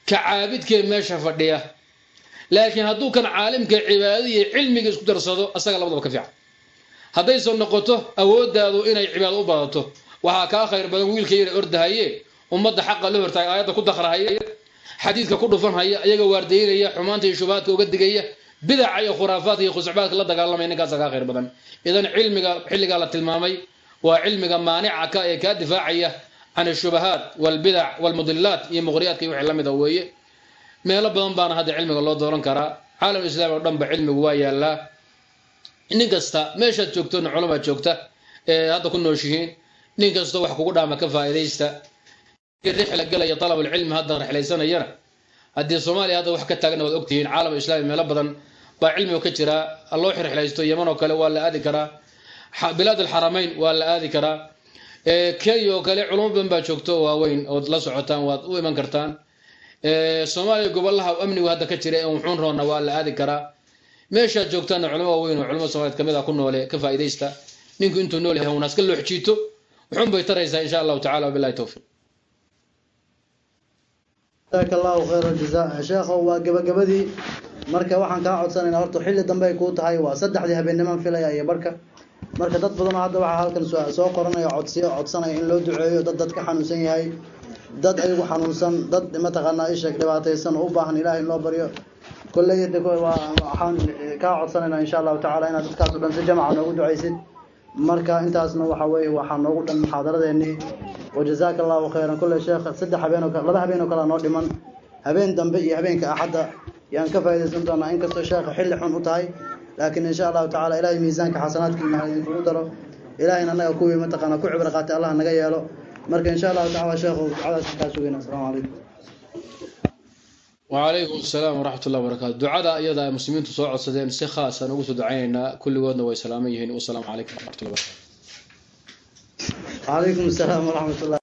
ka caabidkee meesha fadhiya. Laakiin hadduu kan caalimka cibaadadiiyo cilmiga isku darsado asaga labadaba ka fiican. Haddayse noqoto awooddaadu inay cibaado u badato waxaa kaa khayr badan wiilka yara ordahaye ummadda xaqa la hortaagay aayadda ku dakrahaya xadiidka ku dhufanhaya ayaga waardaynaya xumaanta iyo shubahaadka uga digaya bidaca iyo khuraafaadka iyo khusacbaadka la dagaalamaya ninkaasa kaa khayr badan. Idan cilmiga xilligaa la tilmaamay waa cilmiga maanica ka ee kaa difaacaya can ashubahaat walbidac walmudilaat iyo muqriyaadka iyo wixii la mida weeye meelo badan baana hadda cilmiga loo dooran karaa caalam islaami oo dhanba cilmigu waa yaalaa nin kasta meeshaad joogtona culamaa joogta ee hadda ku nooshihiin nin kastoo wax kugu dhaama ka faa'iidaysta rixla gelaya talabulcilmi hadda rixlaysanayana haddii soomaaliya hadda wax ka taagna waad ogtihiin caalam islaami meelo badan baa cilmiga ka jira loo xirxlaysto yeman oo kale waa la aadi karaa bilaad alxaramayn waa la aadi karaa kenya oo kale culamo badan baa joogto waaweyn ood la socotaan waad u iman kartaan. Soomaaliya gobolaha amnigu hadda ka jira wuxuun roona waa la aadi karaa. Meeshaad joogtaana culamo waaweyn oo culamada soomaliyeed ka mid a ku noole ka faa'iidaysta. Ninku intuu nool yahay uuna iska loox jiito wuxuun bay taraysaa insha allahu tacala wabillahi towfiiq jazaaka allahu khayra jazaa sheekhow waa gabagabadii. Marka waxaan kaa codsanaynaa horta xilli dambe ay kuu tahay waa saddexdii habeennimaan filaya iyo barhka marka dad badanoo hadda waxaa halkan soo qoranaya codsiyo codsanaya in loo duceeyo dad dad ka xanuunsan yahay. Dad ayagu xanuunsan dad mataqaanaa isheeg dhibaataysan oo u baahan ilaah in loo baryo kolley waxaan kaa codsanaynaa insha allahu tacala inaad dadkaas o dhan si jamaca noogu ducaysid. Marka intaasna waxa weye waxaa noogu dhan muxaadaradeennii. Wajazaaka allahu khayran. Kolley sheekh saddex habeen oo laba habeen oo kalea noo dhiman. Habeen dambe iyo habeenka axadda. Yaan ka faaidaysan doonaa inkastoo sheekha xilli xun u tahay laakiin insha allahu tacala ilahay miisaanka xasanaadkii maha idinkugu daro ilahayna annaga kuwii mataqaana ku cibro qaatay allah naga yeelo marka insha allahu tacala sheekhu ducadaas kaa sugayna asalaamu calaykum wacalaykum asalaam waraxmat ullahi barakatu ducada iyada ay muslimiintu soo codsadeen si khaasaan ugu soo ducaynaynaa kulligoodna way salaaman yihiin wasalaamu calaykum waraxmat ullah barakatu وعليكم السلام ورحمة الله